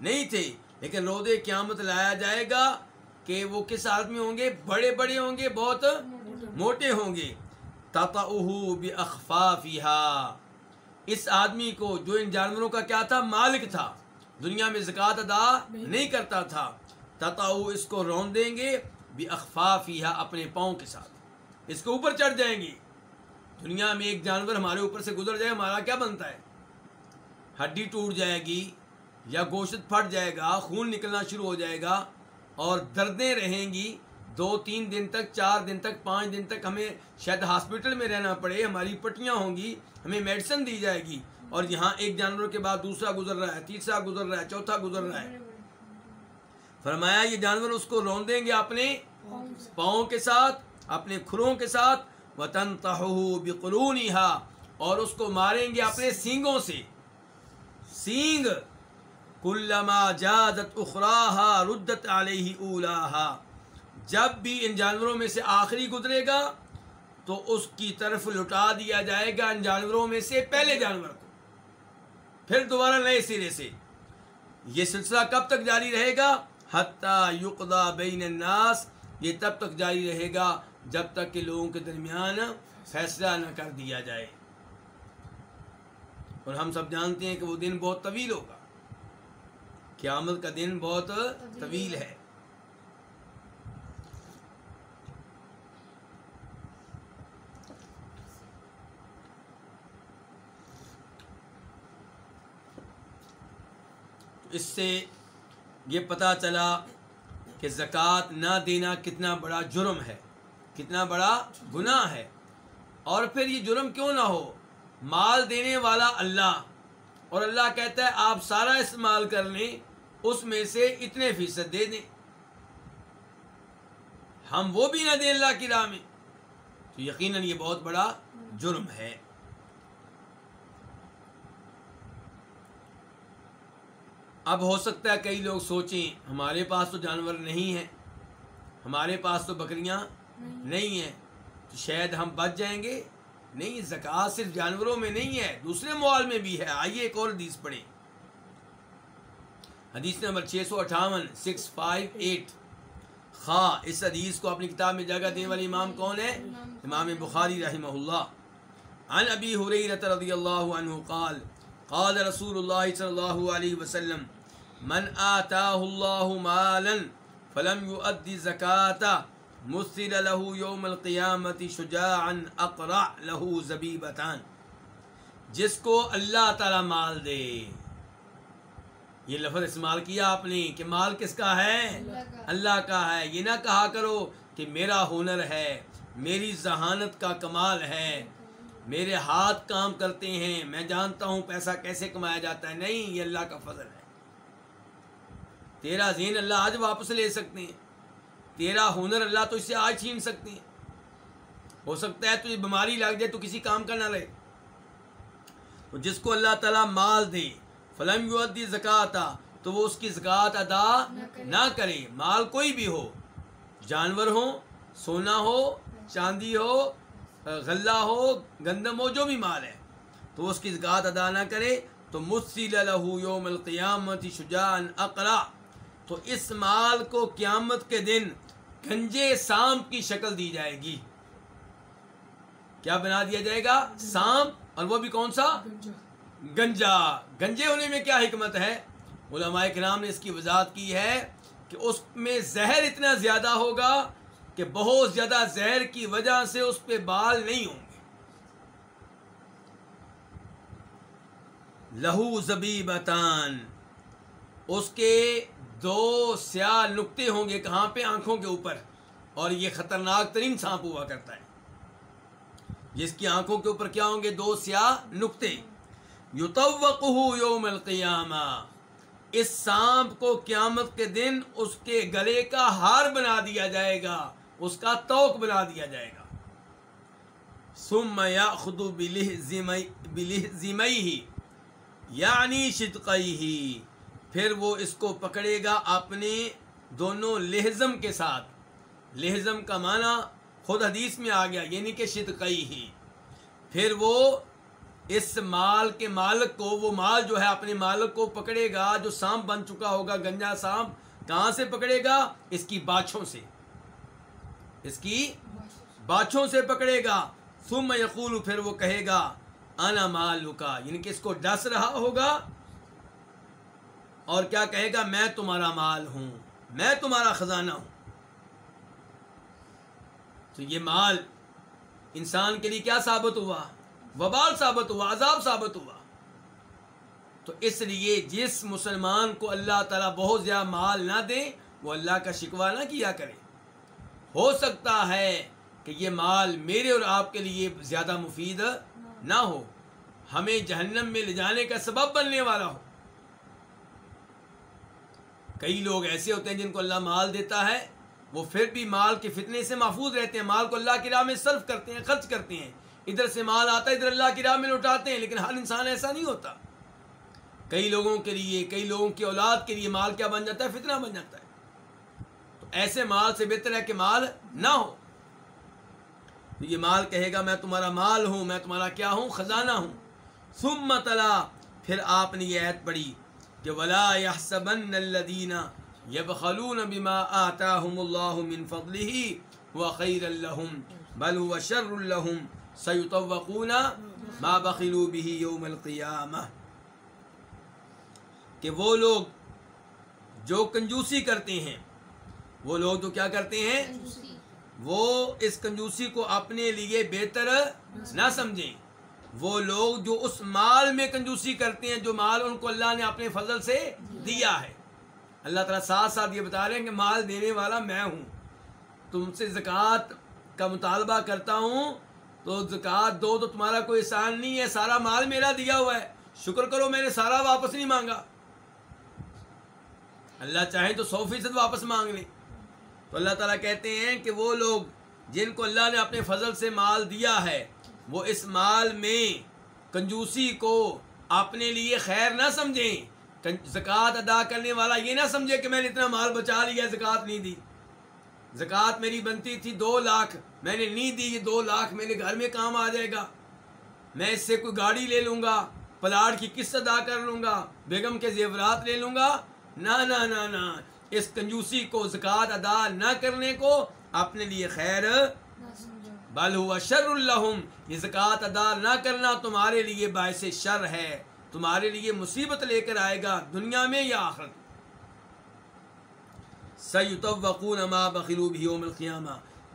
نہیں تھے۔ لیکن رودے قیامت لایا جائے گا کہ وہ کس حالت میں ہوں گے؟ بڑے بڑے ہوں گے، بہت موٹے ہوں گے۔ تطعہ باخفافھا اس آدمی کو جو ان جانوروں کا کیا تھا؟ مالک تھا۔ دنیا میں زکوٰۃ ادا نہیں کرتا تھا۔ تطعہ اس کو رون دیں گے باخفافھا اپنے پاؤں کے ساتھ۔ اس کے اوپر چڑھ جائیں گے۔ دنیا میں ایک جانور ہمارے اوپر سے گزر جائے، ہمارا کیا بنتا ہے؟ ہڈی ٹوٹ جائے گی۔ یا گوشت پھٹ جائے گا، خون نکلنا شروع ہو جائے گا اور دردیں رہیں گی۔ دو، تین دن تک، چار دن تک، پانچ دن تک ہمیں شاید ہاسپٹل میں رہنا پڑے، ہماری پٹیاں ہوں گی، ہمیں میڈیسن دی جائے گی۔ اور یہاں ایک جانور کے بعد دوسرا گزر رہا ہے، تیسرا گزر رہا ہے، چوتھا گزر رہا ہے۔ فرمایا، یہ جانور اس کو رون دیں گے اپنے پاؤں کے ساتھ، اپنے کھروں کے ساتھ۔ وطن تہو بقرون اور اس کو ماریں گے اپنے سینگوں سے۔ سینگ کلما جادت اخراہا ردت علیہ اولاہا۔ جب بھی ان جانوروں میں سے آخری گزرے گا، تو اس کی طرف لٹا دیا جائے گا ان جانوروں میں سے پہلے جانور کو۔ پھر دوبارہ نئے سرے سے۔ یہ سلسلہ کب تک جاری رہے گا؟ حتیٰ یقدا بین الناس۔ یہ تب تک جاری رہے گا جب تک کہ لوگوں کے درمیان فیصلہ نہ کر دیا جائے۔ اور ہم سب جانتے ہیں کہ وہ دن بہت طویل ہوگا۔ قیامت کا دن بہت طویل ہے۔ اس سے یہ پتہ چلا کہ زکوٰۃ نہ دینا کتنا بڑا جرم ہے، کتنا بڑا گناہ ہے۔ اور پھر یہ جرم کیوں نہ ہو؟ مال دینے والا اللہ، اور اللہ کہتا ہے آپ سارا استعمال کر لیں۔ اس میں سے اتنے فیصد دے دیں۔ ہم وہ بھی نہ دیں اللہ کی راہ میں۔ تو یقیناً یہ بہت بڑا جرم ہے۔ اب ہو سکتا ہے کئی لوگ سوچیں، ہمارے پاس تو جانور نہیں ہیں۔ ہمارے پاس تو بکریاں نہیں ہیں۔ تو شاید ہم بچ جائیں گے۔ نہیں، زکوٰۃ صرف جانوروں میں نہیں ہے، دوسرے موال میں بھی ہے۔ آئیے ایک اور حدیث پڑھیں۔ حدیث نمبر چھ سو اٹھاون، سکس فائیو ایٹ۔ خواہ، اس حدیث کو اپنی کتاب میں جگہ دینے والے امام کون ہے؟ امام بخاری رحمہ اللہ۔ عن ابی حریرت رضی اللہ عنہ قال قال رسول اللہ صلی اللہ علیہ وسلم، من آتاہ اللہ مالا فلم يؤدي زکاة مثل له يوم القیامت شجاعا اقرع له زبیبتان۔ جس کو اللہ تعالی مال دے یہ لفظ استعمال کیا آپ نے کہ مال کس کا ہے؟ اللہ کا ہے۔ یہ نہ کہا کرو کہ میرا ہنر ہے، میری ذہانت کا کمال ہے۔ میرے ہاتھ کام کرتے ہیں، میں جانتا ہوں پیسہ کیسے کمایا جاتا ہے۔ نہیں، یہ اللہ کا فضل ہے۔ تیرا ذہن اللہ آج واپس لے سکتے ہیں۔ تیرا ہنر اللہ تو اس سے آج چھین سکتے ہیں۔ ہو سکتا ہے تجھے بیماری لگ جائے تو کسی کام کا نہ رہے تو جس کو اللہ تعالیٰ مال دے فلم یودی زکوٰۃ تو وہ اس کی زکوٰۃ ادا نہ کرے۔ مال کوئی بھی ہو، جانور ہو، سونا ہو، چاندی ہو، غلہ ہو، گندم ہو، جو بھی مال ہے، تو وہ اس کی زکوٰۃ ادا نہ کرے۔ تو مصل له یوم القیامت شجاعا اقرا۔ تو اس مال کو قیامت کے دن گنجے سانپ کی شکل دی جائے گی۔ کیا بنا دیا جائے گا؟ سانپ۔ اور وہ بھی کون سا؟ گنجا، گنجے ہونے میں کیا حکمت ہے؟ علماء کرام نے اس کی وضاحت کی ہے کہ اس میں زہر اتنا زیادہ ہوگا کہ بہت زیادہ زہر کی وجہ سے اس پہ بال نہیں ہوں گے۔ لہو زبی بتان اس کے دو سیاہ نقطے ہوں گے کہاں پہ؟ آنکھوں کے اوپر۔ اور یہ خطرناک ترین سانپ ہوا کرتا ہے۔ جس کی آنکھوں کے اوپر کیا ہوں گے؟ دو سیاہ نقطے۔ یوم القیامہ۔ اس سانپ کو قیامت کے دن اس کے گلے کا ہار بنا دیا جائے گا، اس کا توق بنا دیا جائے گا۔ سم یا خدو بلح ہی یعنی شدقئی ہی پھر وہ اس کو پکڑے گا اپنے دونوں لہزم کے ساتھ۔ لہزم کا معنی خود حدیث میں آ گیا یعنی کہ شدقئی ہی پھر وہ اس مال کے مالک کو، وہ مال جو ہے اپنے مالک کو پکڑے گا، جو سانپ بن چکا ہوگا، گنجا سانپ، کہاں سے پکڑے گا؟ اس کی باچھوں سے۔ اس کی باچھوں سے پکڑے گا۔ سم یقول، پھر وہ کہے گا، انا مالکا یعنی کہ اس کو ڈس رہا ہوگا۔ اور کیا کہے گا؟ میں تمہارا مال ہوں، میں تمہارا خزانہ ہوں۔ تو یہ مال انسان کے لیے کیا ثابت ہوا؟ وبال ثابت ہوا، عذاب ثابت ہوا۔ تو اس لیے جس مسلمان کو اللہ تعالیٰ بہت زیادہ مال نہ دے، وہ اللہ کا شکوہ نہ کیا کرے۔ ہو سکتا ہے کہ یہ مال میرے اور آپ کے لیے زیادہ مفید نہ ہو۔ ہمیں جہنم میں لے جانے کا سبب بننے والا ہو۔ کئی لوگ ایسے ہوتے ہیں جن کو اللہ مال دیتا ہے، وہ پھر بھی مال کے فتنے سے محفوظ رہتے ہیں، مال کو اللہ کی راہ میں صرف کرتے ہیں، خرچ کرتے ہیں۔ ادھر سے مال آتا ہے، ادھر اللہ کی راہ میں لوٹاتے ہیں، لیکن ہر انسان ایسا نہیں ہوتا۔ کئی لوگوں کے لیے، کئی لوگوں کی اولاد کے لیے مال کیا بن جاتا ہے؟ فتنہ بن جاتا ہے۔ تو ایسے مال سے بہتر ہے کہ مال نہ ہو۔ تو یہ مال کہے گا، میں تمہارا مال ہوں، میں تمہارا کیا ہوں؟ خزانہ ہوں۔ ثم تلا، پھر آپ نے یہ عید پڑھی کہ ولا يحسبن الذين يبخلون بما آتاهم الله من فضله وخير لهم بل هو شر لهم۔ سيطوقون ما بخلوا به يوم القيامه کہ وہ لوگ جو کنجوسی کرتے ہیں وہ لوگ جو کیا کرتے ہیں؟ وہ اس کنجوسی کو اپنے لیے بہتر نہ سمجھیں۔ وہ لوگ جو اس مال میں کنجوسی کرتے ہیں جو مال ان کو اللہ نے اپنے فضل سے دیا ہے۔ اللہ تعالیٰ ساتھ ساتھ یہ بتا رہے ہیں کہ مال دینے والا میں ہوں۔ تم سے زکوٰۃ کا مطالبہ کرتا ہوں تو زکوٰۃ دو تو تمہارا کوئی احسان نہیں ہے، سارا مال میرا دیا ہوا ہے۔ شکر کرو، میں نے سارا واپس نہیں مانگا۔ اللہ چاہے تو سو فیصد واپس مانگ لیں تو اللہ تعالیٰ کہتے ہیں کہ وہ لوگ جن کو اللہ نے اپنے فضل سے مال دیا ہے، وہ اس مال میں کنجوسی کو اپنے لیے خیر نہ سمجھیں۔ زکوٰۃ ادا کرنے والا یہ نہ سمجھے کہ میں نے اتنا مال بچا لیا زکوٰۃ نہیں دی۔ زکوٰۃ میری بنتی تھی دو لاکھ۔ میں نے نہیں دی، یہ دو لاکھ۔ میرے گھر میں کام آ جائے گا۔ میں اس سے کوئی گاڑی لے لوں گا پلاٹ کی قسط ادا کر لوں گا، بیگم کے زیورات لے لوں گا۔ نہ نہ نہ نہ۔ اس کنجوسی کو زکوٰۃ ادا نہ کرنے کو اپنے لیے خیر۔ بل ہوا شر الحم یہ زکوٰۃ ادا نہ کرنا تمہارے لیے باعث شر ہے۔ تمہارے لیے مصیبت لے کر آئے گا دنیا میں یا آخرت سیتوقون ما بخلوب یوم القیامہ۔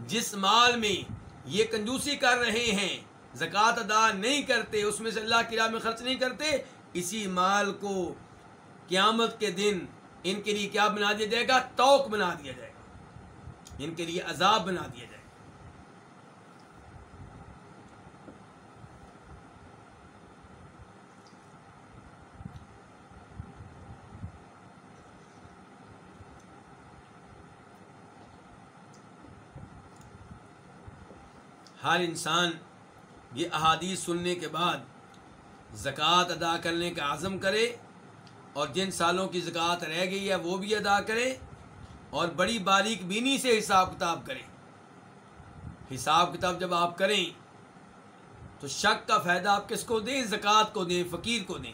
جس مال میں یہ کنجوسی کر رہے ہیں، زکوٰۃ ادا نہیں کرتے، اس میں سے اللہ کی راہ میں خرچ نہیں کرتے، اسی مال کو قیامت کے دن ان کے لیے کیا بنا دیا جائے گا؟ توق بنا دیا جائے گا۔ ان کے لیے عذاب بنا دیا جائے گا۔ ہر انسان یہ احادیث سننے کے بعد زکوٰۃ ادا کرنے کا عزم کرے اور جن سالوں کی زکوٰۃ رہ گئی ہے وہ بھی ادا کرے اور بڑی باریک بینی سے حساب کتاب کریں حساب کتاب جب آپ کریں تو شک کا فائدہ آپ کس کو دیں؟ زکوٰۃ کو دیں، فقیر کو دیں۔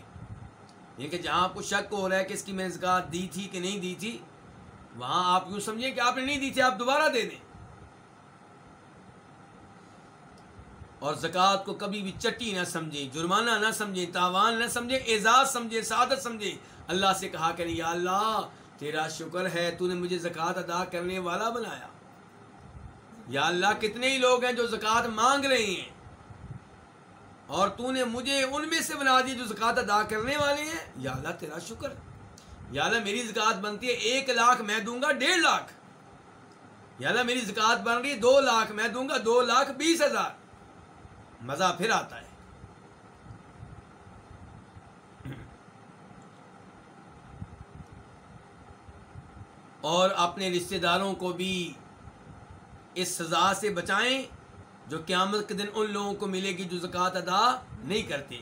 یہ کہ جہاں آپ کو شک ہو رہا ہے کہ اس کی میں زکوٰۃ دی تھی کہ نہیں دی تھی، وہاں آپ یوں سمجھیں کہ آپ نے نہیں دی تھی، آپ دوبارہ دے دیں۔ اور زکوٰۃ کو کبھی بھی چٹی نہ سمجھیں، جرمانہ نہ سمجھیں، تاوان نہ سمجھیں، اعزاز سمجھیں، سعادت سمجھیں۔ اللہ سے کہا کریں یا اللہ، تیرا شکر ہے، تو نے مجھے زکوٰۃ ادا کرنے والا بنایا۔ یا اللہ، کتنے ہی لوگ ہیں جو زکوٰۃ مانگ رہے ہیں، اور تو نے مجھے ان میں سے بنا دی جو زکوٰۃ ادا کرنے والے ہیں۔ یا اللہ، تیرا شکر۔ یا اللہ، میری زکوٰۃ بنتی ہے، ایک لاکھ میں دوں گا ڈیڑھ لاکھ۔ یا اللہ، میری زکوٰۃ بن رہی ہے، دو لاکھ میں دوں گا، دو لاکھ بیس ہزار۔ مزہ پھر آتا ہے۔ اور اپنے رشتہ داروں کو بھی اس سزا سے بچائیں جو قیامت کے دن ان لوگوں کو ملے گی جو زکوٰۃ ادا نہیں کرتے۔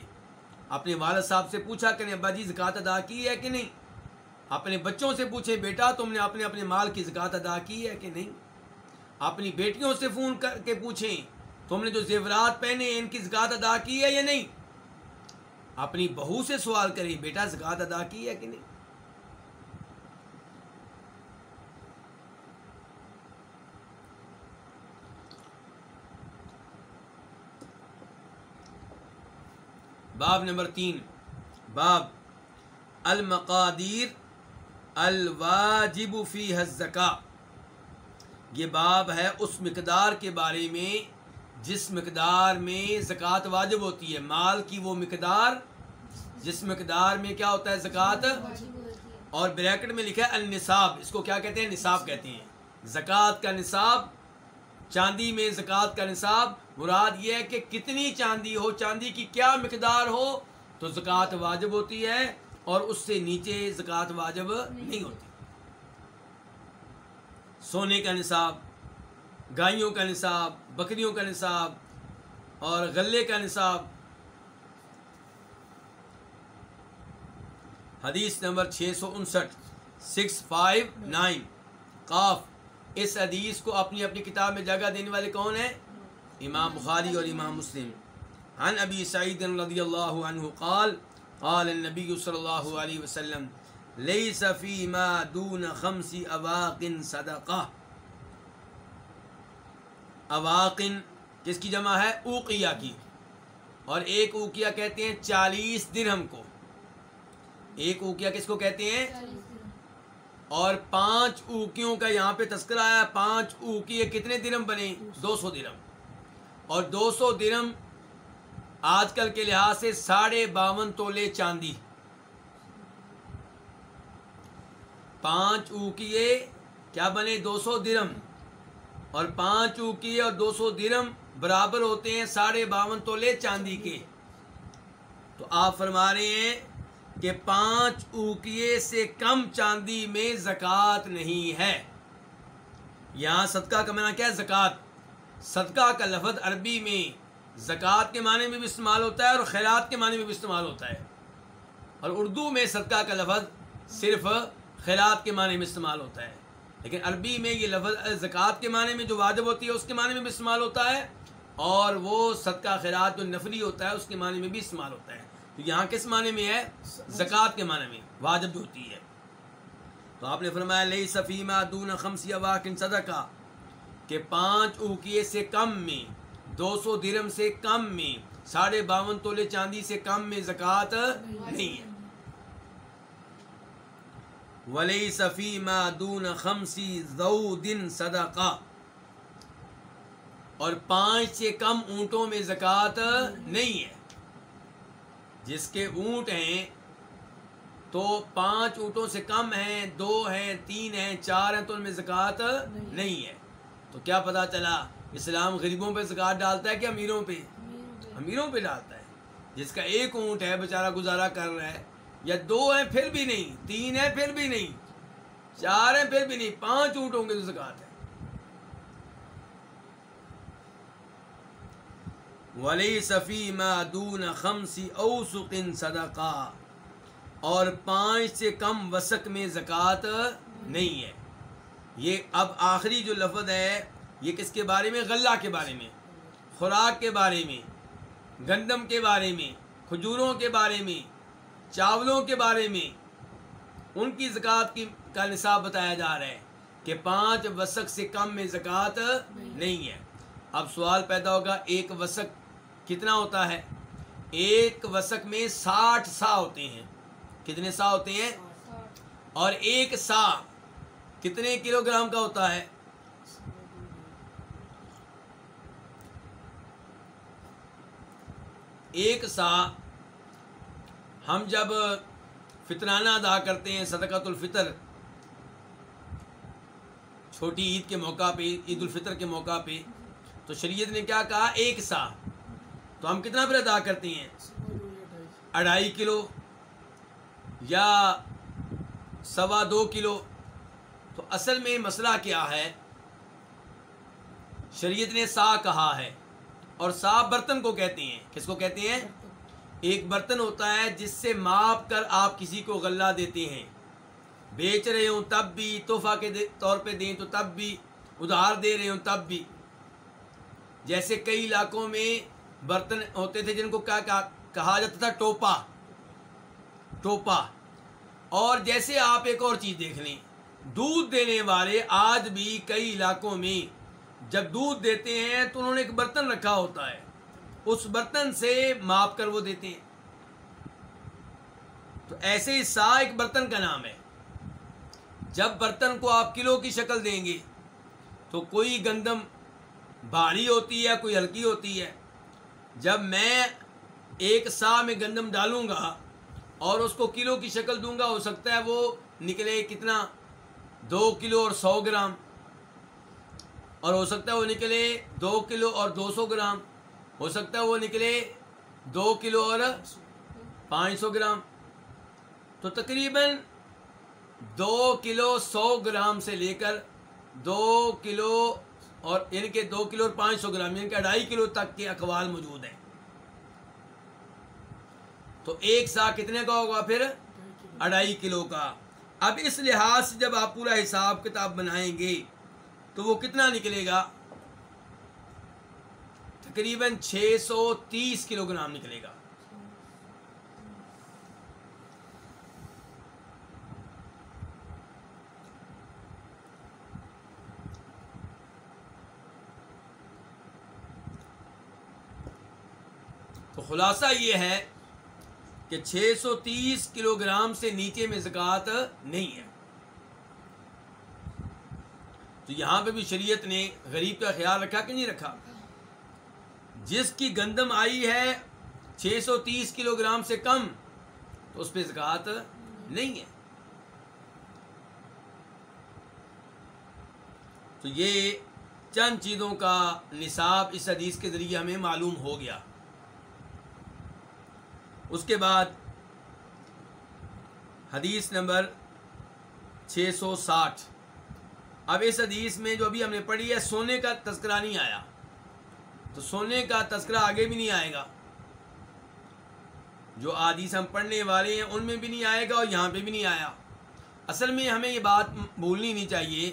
اپنے والد صاحب سے پوچھا کریں ابا جی زکوٰۃ ادا کی ہے کہ نہیں؟ اپنے بچوں سے پوچھیں بیٹا تم نے اپنے اپنے مال کی زکوٰۃ ادا کی ہے کہ نہیں؟ اپنی بیٹیوں سے فون کر کے پوچھیں۔ تم نے جو زیورات پہنے ان کی زکوٰۃ ادا کی ہے یا نہیں؟ اپنی بہو سے سوال کریں، بیٹا، زکوٰۃ ادا کی ہے کہ نہیں؟ باب نمبر تین۔ باب المقادیر الواجب فی حزکا یہ باب ہے اس مقدار کے بارے میں جس مقدار میں زکوٰۃ واجب ہوتی ہے، مال کی وہ مقدار، جس مقدار میں کیا ہوتا ہے زکوٰۃ؟ اور بریکٹ میں لکھا ہے النصاب، اس کو کیا کہتے ہیں؟ نصاب کہتے ہیں۔ زکوٰۃ کا نصاب، چاندی میں زکوٰۃ کا نصاب، مراد یہ ہے کہ کتنی چاندی ہو، چاندی کی کیا مقدار ہو، تو زکوٰۃ واجب ہوتی ہے اور اس سے نیچے زکوٰۃ واجب نہیں ہوتی۔ سونے کا نصاب گائیوں کا نصاب، بکریوں کا نصاب اور غلے کا نصاب۔ حدیث نمبر چھ سو انسٹھ، سکس فائیو نائن۔ قاف، اس حدیث کو اپنی اپنی کتاب میں جگہ دینے والے کون ہیں؟ امام بخاری اور امام مسلم۔ عن ابی سعید رضی اللہ عنہ قال قال النبی صلی اللہ علیہ وسلم، لیس فی ما دون خمس اواق صدقہ۔ اواقن، کس کی جمع ہے؟ اوقیہ کی۔ اور ایک اوقیہ کہتے ہیں چالیس درہم کو۔ ایک اوقیہ کس کو کہتے ہیں؟ اور پانچ اوکیوں کا یہاں پہ تذکرہ آیا۔ پانچ اوکیے کتنے درم بنے؟ دو سو درم اور دو سو درم آج کل کے لحاظ سے ساڑھے باون تولے چاندی۔ پانچ اوکیے کیا بنے؟ دو سو درم اور پانچ اوکیے اور دو سو درم برابر ہوتے ہیں ساڑھے باون تولے چاندی کے۔ تو آپ فرما رہے ہیں کہ پانچ اوکیے سے کم چاندی میں زکوٰۃ نہیں ہے۔ یہاں صدقہ کا معنی کیا ہے؟ زکوٰۃ۔ صدقہ کا لفظ عربی میں زکوٰۃ کے معنی میں بھی استعمال ہوتا ہے اور خیرات کے معنی میں بھی استعمال ہوتا ہے۔ اور اردو میں صدقہ کا لفظ صرف خیرات کے معنی میں استعمال ہوتا ہے۔ لیکن عربی میں یہ لفظ زکوٰۃ کے معنی میں جو واجب ہوتی ہے، اس کے معنی میں بھی استعمال ہوتا ہے، اور وہ صدقہ خیرات جو نفری ہوتا ہے، اس کے معنی میں بھی استعمال ہوتا ہے۔ تو یہاں کس معنی میں ہے؟ زکوٰۃ کے معنی میں واجب جو ہوتی ہے۔ تو آپ نے فرمایا لئی صفیمہ دون خمسی واقن صدقہ، کہ پانچ اوکیے سے کم میں، دو سو درم سے کم میں، ساڑھے باون تولے چاندی سے کم میں زکوٰۃ نہیں ہے۔ ولی صفیمہ دون خمسی زو دن صدقہ اور پانچ سے کم اونٹوں میں زکوٰۃ نہیں ہے۔ جس کے اونٹ ہیں تو پانچ اونٹوں سے کم ہیں دو ہیں تین ہیں چار ہیں تو ان میں زکوٰۃ نہیں ہے۔ تو کیا پتا چلا اسلام غریبوں پہ زکوٰۃ ڈالتا ہے کہ امیروں پہ۔ امیروں پہ ڈالتا ہے۔ جس کا ایک اونٹ ہے بیچارہ گزارا کر رہا ہے یا دو ہیں پھر بھی نہیں، تین ہیں پھر بھی نہیں، چار ہیں پھر بھی نہیں، پانچ اونٹ ہوں گے تو زکوٰۃ ہے۔ ولی صفی دون خمسی اوسقن صدقہ اور پانچ سے کم وسق میں زکوٰۃ نہیں ہے۔ یہ اب آخری جو لفظ ہے، یہ کس کے بارے میں؟ غلہ کے بارے میں، خوراک کے بارے میں، گندم کے بارے میں، کھجوروں کے بارے میں چاولوں کے بارے میں ان کی زکوٰۃ کی کا نصاب بتایا جا رہا ہے کہ پانچ وسق سے کم میں زکوٰۃ نہیں ہے۔ اب سوال پیدا ہوگا، ایک وسق کتنا ہوتا ہے؟ ایک وسق میں ساٹھ سا ہوتے ہیں۔ کتنے سا ہوتے ہیں؟ اور ایک سا کتنے کلو گرام کا ہوتا ہے؟ ایک سا ہم جب فطرانہ ادا کرتے ہیں صدقۃ الفطر، چھوٹی عید کے موقع پہ، عید الفطر کے موقع پہ، تو شریعت نے کیا کہا؟ ایک سا تو ہم کتنا پھر ادا کرتے ہیں؟ اڑھائی کلو یا سوا دو کلو۔ تو اصل میں مسئلہ کیا ہے؟ شریعت نے سا کہا ہے اور سا برتن کو کہتے ہیں۔ کس کو کہتے ہیں؟ ایک برتن ہوتا ہے جس سے ماپ کر آپ کسی کو غلہ دیتے ہیں۔ بیچ رہے ہوں تب بھی، تحفہ کے طور پہ دیں تو تب بھی، ادھار دے رہے ہوں تب بھی۔ جیسے کئی علاقوں میں برتن ہوتے تھے جن کو کیا کہا جاتا تھا، ٹوپا۔ ٹوپا۔ اور جیسے آپ ایک اور چیز دیکھ لیں۔ دودھ دینے والے آج بھی کئی علاقوں میں جب دودھ دیتے ہیں تو انہوں نے ایک برتن رکھا ہوتا ہے۔ اس برتن سے ماپ کر وہ دیتے ہیں۔ تو ایسے ہی سا ایک برتن کا نام ہے۔ جب برتن کو آپ کلو کی شکل دیں گے، تو کوئی گندم بھاری ہوتی ہے، کوئی ہلکی ہوتی ہے۔ جب میں ایک سا میں گندم ڈالوں گا اور اس کو کلو کی شکل دوں گا، ہو سکتا ہے وہ نکلے کتنا؟ دو کلو اور سو گرام۔ اور ہو سکتا ہے وہ نکلے دو کلو اور دو سو گرام۔ ہو سکتا ہے وہ نکلے دو کلو اور پانچ سو گرام۔ تو تقریباً دو کلو سو گرام سے لے کر دو کلو اور یعنی کہ دو کلو اور پانچ سو گرام یعنی کہ اڑھائی کلو تک کے اقوال موجود ہیں۔ تو ایک سا کتنے کا ہوگا پھر؟ اڑھائی کلو کا۔ اب اس لحاظ سے جب آپ پورا حساب کتاب بنائیں گے تو وہ کتنا نکلے گا؟ تقریباً چھ سو تیس کلو گرام نکلے گا۔ تو خلاصہ یہ ہے کہ چھ سو تیس کلو گرام سے نیچے میں زکوٰۃ نہیں ہے۔ تو یہاں پہ بھی شریعت نے غریب کا خیال رکھا کہ نہیں رکھا؟ جس کی گندم آئی ہے چھ سو تیس کلو گرام سے کم، تو اس پہ زکوٰۃ نہیں ہے۔ تو یہ چند چیزوں کا نصاب اس حدیث کے ذریعے ہمیں معلوم ہو گیا۔ اس کے بعد حدیث نمبر چھ سو ساٹھ۔ اب اس حدیث میں جو ابھی ہم نے پڑھی ہے، سونے کا تذکرہ نہیں آیا۔ تو سونے کا تذکرہ آگے بھی نہیں آئے گا۔ جو حدیث ہم پڑھنے والے ہیں، ان میں بھی نہیں آئے گا اور یہاں پہ بھی نہیں آیا۔ اصل میں ہمیں یہ بات بھولنی نہیں چاہیے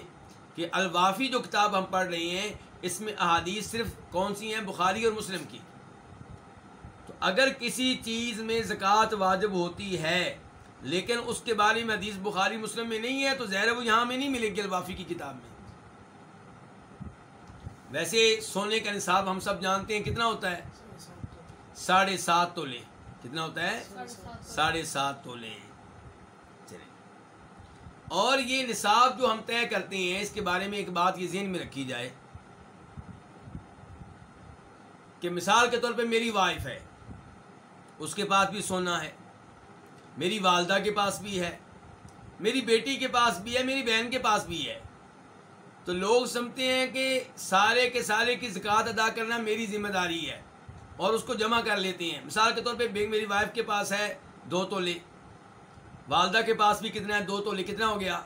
کہ الوافی جو کتاب ہم پڑھ رہے ہیں، اس میں احادیث صرف کون سی ہیں؟ بخاری اور مسلم کی۔ تو اگر کسی چیز میں زکوٰۃ واجب ہوتی ہے، لیکن اس کے بارے میں حدیث بخاری مسلم میں نہیں ہے، تو زہر وہ یہاں میں نہیں ملے گی الوافی کی کتاب میں۔ ویسے سونے کا نصاب ہم سب جانتے ہیں، کتنا ہوتا ہے؟ ساڑھے سات تولے۔ کتنا ہوتا ہے؟ ساڑھے سات تولے۔ چلے اور یہ نصاب جو ہم طے کرتے ہیں، اس کے بارے میں ایک بات یہ ذہن میں رکھی جائے کہ مثال کے طور پہ میری وائف ہے، اس کے پاس بھی سونا ہے، میری والدہ کے پاس بھی ہے، میری بیٹی کے پاس بھی ہے، میری بہن کے پاس بھی ہے۔ تو لوگ سمجھتے ہیں کہ سارے کے سارے کی زکوٰۃ ادا کرنا میری ذمہ داری ہے اور اس کو جمع کر لیتے ہیں۔ مثال کے طور پہ میری وائف کے پاس ہے دو تولے۔ والدہ کے پاس بھی کتنا ہے؟ دو تولے۔ کتنا ہو گیا؟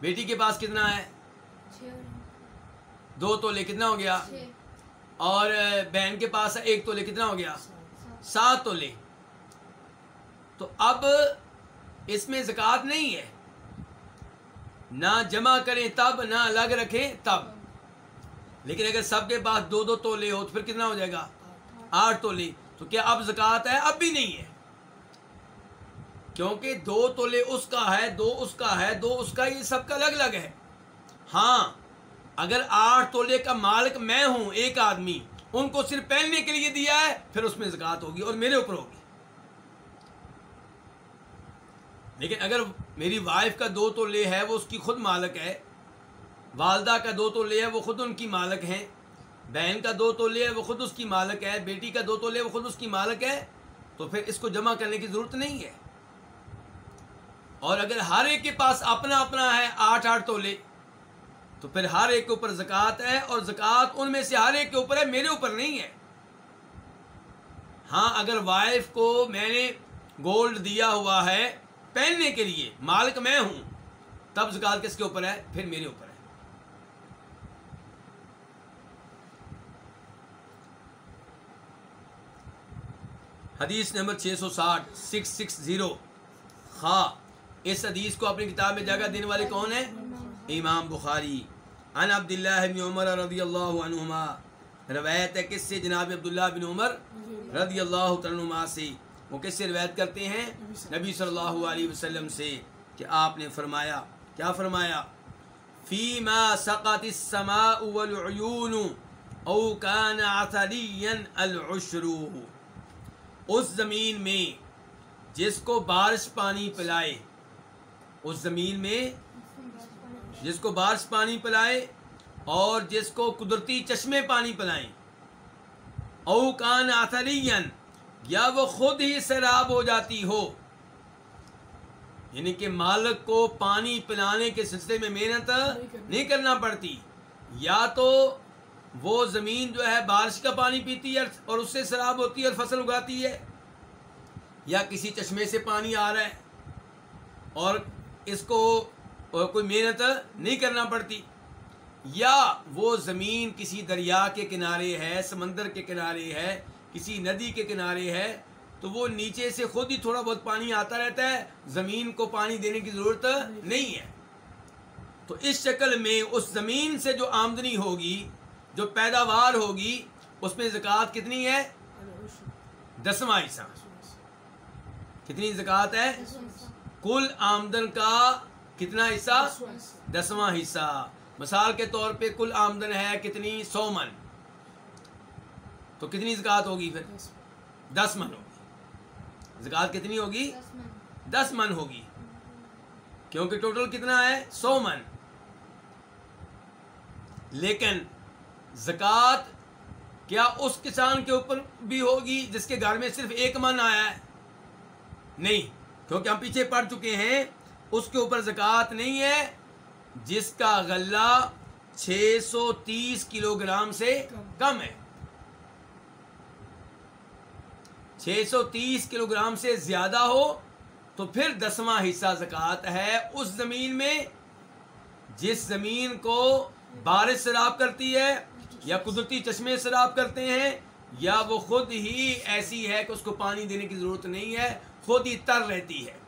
بیٹی کے پاس کتنا ہے؟ دو تولے۔ کتنا ہو گیا؟ اور بہن کے پاس ایک تولے۔ کتنا ہو گیا؟ سات تولے۔ تو اب اس میں زکوٰۃ نہیں ہے۔ نہ جمع کریں تب، نہ الگ رکھیں تب۔ لیکن اگر سب کے پاس دو دو تولے ہو تو پھر کتنا ہو جائے گا؟ آٹھ تولے۔ تو کیا اب زکوٰۃ ہے؟ اب بھی نہیں ہے۔ کیونکہ دو تولے اس کا ہے، دو اس کا ہے، دو اس کا، یہ سب کا الگ الگ ہے۔ ہاں اگر آٹھ تولے کا مالک میں ہوں ایک آدمی، ان کو صرف پہننے کے لیے دیا ہے، پھر اس میں زکوٰۃ ہوگی اور میرے اوپر ہوگی۔ لیکن اگر میری وائف کا دو تو لے ہے، وہ اس کی خود مالک ہے۔ والدہ کا دو تو لے ہے، وہ خود ان کی مالک ہیں۔ بہن کا دو تو لے ہے، وہ خود اس کی مالک ہے۔ بیٹی کا دو تو لے وہ خود اس کی مالک ہے۔ تو پھر اس کو جمع کرنے کی ضرورت نہیں ہے۔ اور اگر ہر ایک کے پاس اپنا اپنا ہے، آٹھ آٹھ تو لے۔ تو پھر ہر ایک کے اوپر زکوٰۃ ہے اور زکوٰۃ ان میں سے ہر ایک کے اوپر ہے، میرے اوپر نہیں ہے۔ ہاں اگر وائف کو میں نے گولڈ دیا ہوا ہے پہننے کے لیے مالک میں ہوں، تب زکات کس کے اوپر ہے؟ پھر میرے اوپر ہے۔ حدیث نمبر چھ سو ساٹھ، سکس سکس زیرو۔ خواہ، اس حدیث کو اپنی کتاب میں جگہ دینے والے کون ہیں؟ امام بخاری۔ ان عبداللہ بن عمر رضی اللہ عنہما۔ روایت ہے کس سے؟ جناب عبداللہ بن عمر رضی اللہ عنہما سے۔ وہ کس سے روایت کرتے ہیں؟ نبی صلی اللہ علیہ وسلم سے کہ آپ نے فرمایا، کیا فرمایا؟ فیما سقط السماء والعیون او کان عثریا العشر. اس زمین میں جس کو بارش پانی پلائے، اس زمین میں جس کو بارش پانی پلائے اور جس کو قدرتی چشمے پانی پلائیں، او کان آثرین یا وہ خود ہی سیراب ہو جاتی ہو۔ یعنی کہ مالک کو پانی پلانے کے سلسلے میں محنت نہیں کرنا پڑتی۔ یا تو وہ زمین جو ہے بارش کا پانی پیتی ہے اور اس سے سراب ہوتی ہے اور فصل اگاتی ہے۔ یا کسی چشمے سے پانی آ رہا ہے اور اس کو کوئی محنت نہیں کرنا پڑتی۔ یا وہ زمین کسی دریا کے کنارے ہے، سمندر کے کنارے ہے کسی ندی کے کنارے ہے، تو وہ نیچے سے خود ہی تھوڑا بہت پانی آتا رہتا ہے۔ زمین کو پانی دینے کی ضرورت نہیں ہے۔ تو اس شکل میں اس زمین سے جو آمدنی ہوگی، جو پیداوار ہوگی، اس میں زکوٰۃ کتنی ہے؟ دسواں حصہ۔ کتنی زکوٰۃ ہے؟ کل آمدن کا کتنا حصہ؟ دسواں حصہ۔ مثال کے طور پہ کل آمدن ہے کتنی؟ سو من۔ تو کتنی زکوٰۃ ہوگی پھر؟ دس من۔ ہوگی۔ زکوٰۃ کتنی ہوگی؟ دس من۔ ہوگی۔ کیونکہ ٹوٹل کتنا ہے؟ سو من۔ لیکن زکوٰۃ کیا اس کسان کے اوپر بھی ہوگی جس کے گھر میں صرف ایک من آیا ہے؟ نہیں کیونکہ ہم پیچھے پڑ چکے ہیں اس کے اوپر زکوٰۃ نہیں ہے جس کا غلہ چھ سو تیس کلو گرام سے کم ہے۔ چھ سو تیس کلو گرام سے زیادہ ہو تو پھر دسواں حصہ زکوٰۃ ہے اس زمین میں جس زمین کو بارش سراب کرتی ہے یا قدرتی چشمے سراب کرتے ہیں یا وہ خود ہی ایسی ہے کہ اس کو پانی دینے کی ضرورت نہیں ہے، خود ہی تر رہتی ہے۔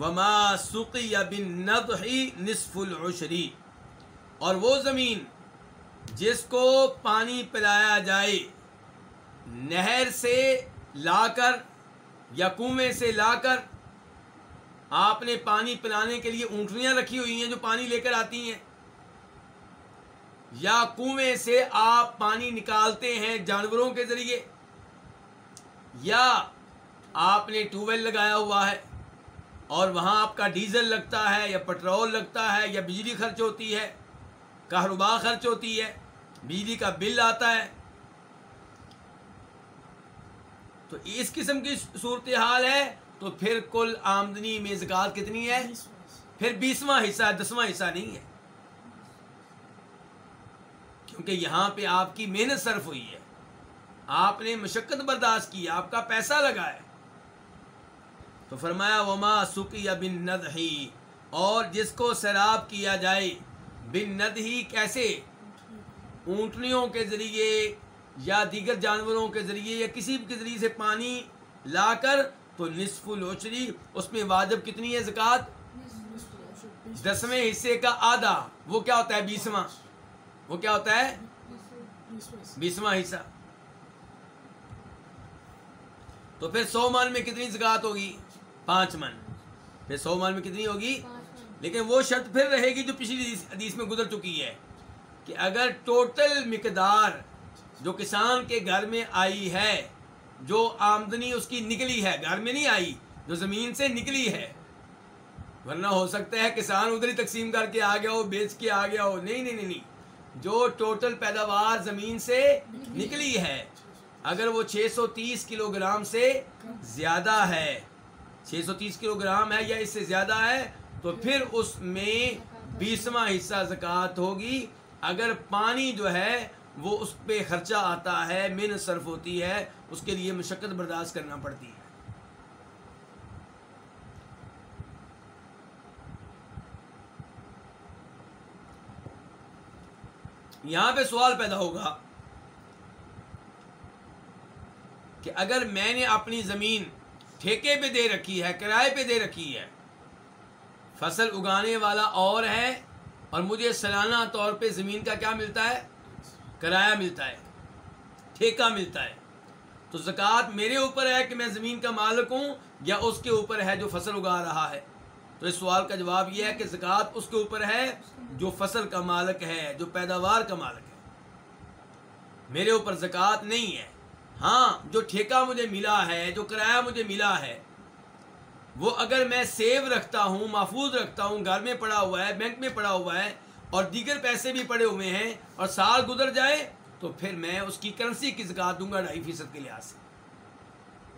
وما سقی بن نصف العشری اور وہ زمین جس کو پانی پلایا جائے نہر سے لا کر یا کنویں سے لا کر آپ نے پانی پلانے کے لیے اونٹنیاں رکھی ہوئی ہیں جو پانی لے کر آتی ہیں۔ یا کنویں سے آپ پانی نکالتے ہیں جانوروں کے ذریعے۔ یا آپ نے ٹیوب ویل لگایا ہوا ہے اور وہاں آپ کا ڈیزل لگتا ہے یا پٹرول لگتا ہے یا بجلی خرچ ہوتی ہے، کاروبار خرچ ہوتی ہے، بجلی کا بل آتا ہے۔ تو اس قسم کی صورتحال ہے، تو پھر کل آمدنی میں زکات کتنی ہے؟ پھر بیسواں حصہ، دسواں حصہ نہیں ہے۔ کیونکہ یہاں پہ آپ کی محنت صرف ہوئی ہے۔ آپ نے مشقت برداشت کی، آپ کا پیسہ لگا ہے۔ تو فرمایا، وما سکی بن ند ہی اور جس کو سیراب کیا جائے بن ند ہی کیسے؟ اونٹنیوں کے ذریعے یا دیگر جانوروں کے ذریعے یا کسی کے ذریعے سے پانی لا کر تو نصف الوچری اس میں واجب کتنی ہے زکوٰۃ؟ دسویں حصے کا آدھا، وہ کیا ہوتا ہے؟ بیسواں۔ وہ کیا ہوتا ہے؟ بیسواں حصہ۔ تو پھر سو من میں کتنی زکات ہوگی؟ پانچ من پھر سو من میں کتنی ہوگی؟ لیکن وہ شرط پھر رہے گی جو پچھلی حدیث میں گزر چکی ہے کہ اگر ٹوٹل مقدار جو کسان کے گھر میں آئی ہے، جو آمدنی اس کی نکلی ہے، گھر میں نہیں آئی، جو زمین سے نکلی ہے۔ ورنہ ہو سکتا ہے کسان ادھر ہی تقسیم کر کے آ گیا ہو، بیچ کے آ گیا ہو۔ نہیں نہیں نہیں نہیں۔ جو ٹوٹل پیداوار زمین سے نکلی ہے، اگر وہ چھ سو تیس کلو گرام سے زیادہ ہے، چھ سو تیس کلو گرام ہے یا اس سے زیادہ ہے، تو پھر اس میں بیسواں حصہ زکوٰۃ ہوگی۔ اگر پانی جو ہے وہ اس پہ خرچہ آتا ہے من صرف ہوتی ہے، اس کے لیے مشقت برداشت کرنا پڑتی ہے۔ یہاں پہ سوال پیدا ہوگا کہ اگر میں نے اپنی زمین ٹھیکے پہ دے رکھی ہے، کرائے پہ دے رکھی ہے، فصل اگانے والا اور ہے اور مجھے سالانہ طور پہ زمین کا کیا ملتا ہے؟ کرایہ ملتا ہے، ٹھیکہ ملتا ہے۔ تو زکوٰۃ میرے اوپر ہے کہ میں زمین کا مالک ہوں یا اس کے اوپر ہے جو فصل اگا رہا ہے؟ تو اس سوال کا جواب یہ ہے کہ زکوٰۃ اس کے اوپر ہے جو فصل کا مالک ہے، جو پیداوار کا مالک ہے۔ میرے اوپر زکوٰۃ نہیں ہے۔ ہاں جو ٹھیکہ مجھے ملا ہے، جو کرایہ مجھے ملا ہے، وہ اگر میں سیو رکھتا ہوں، محفوظ رکھتا ہوں، گھر میں پڑا ہوا ہے، بینک میں پڑا ہوا ہے اور دیگر پیسے بھی پڑے ہوئے ہیں اور سال گزر جائے تو پھر میں اس کی کرنسی کی زکات دوں گا ڈھائی فیصد کے لحاظ سے۔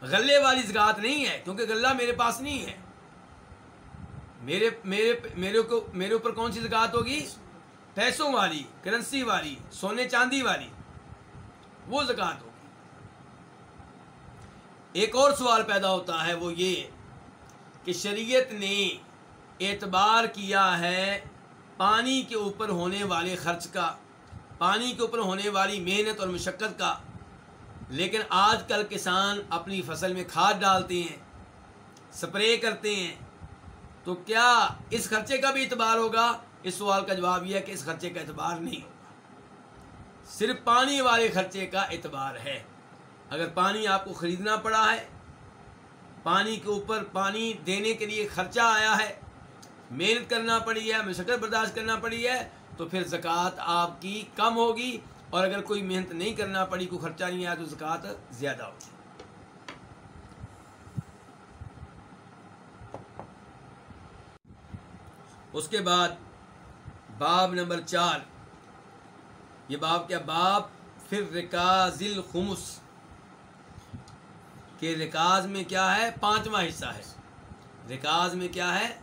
غلے والی زکات نہیں ہے، کیونکہ غلہ میرے پاس نہیں ہے۔ میرے میرے میرے کو، میرے اوپر کون سی زکات ہوگی؟ پیسوں والی کرنسی والی، سونے چاندی والی۔ وہ زکات ہوگی۔ ایک اور سوال پیدا ہوتا ہے، وہ یہ کہ شریعت نے اعتبار کیا ہے پانی کے اوپر ہونے والے خرچ کا، پانی کے اوپر ہونے والی محنت اور مشقت کا۔ لیکن آج کل کسان اپنی فصل میں کھاد ڈالتے ہیں، سپرے کرتے ہیں۔ تو کیا اس خرچے کا بھی اعتبار ہوگا؟ اس سوال کا جواب یہ ہے کہ اس خرچے کا اعتبار نہیں ہوگا۔ صرف پانی والے خرچے کا اعتبار ہے۔ اگر پانی آپ کو خریدنا پڑا ہے، پانی کے اوپر پانی دینے کے لیے خرچہ آیا ہے محنت کرنا پڑی ہے مشقت برداشت کرنا پڑی ہے، تو پھر زکوٰۃ آپ کی کم ہوگی اور اگر کوئی محنت نہیں کرنا پڑی، کوئی خرچہ نہیں آیا، تو زکوٰۃ زیادہ ہوگی۔ اس کے بعد باب نمبر چار۔ یہ باب کیا؟ باب پھر رکاز الخمس۔ کہ رکاز میں کیا ہے؟ پانچواں حصہ ہے۔ رکاز میں کیا ہے؟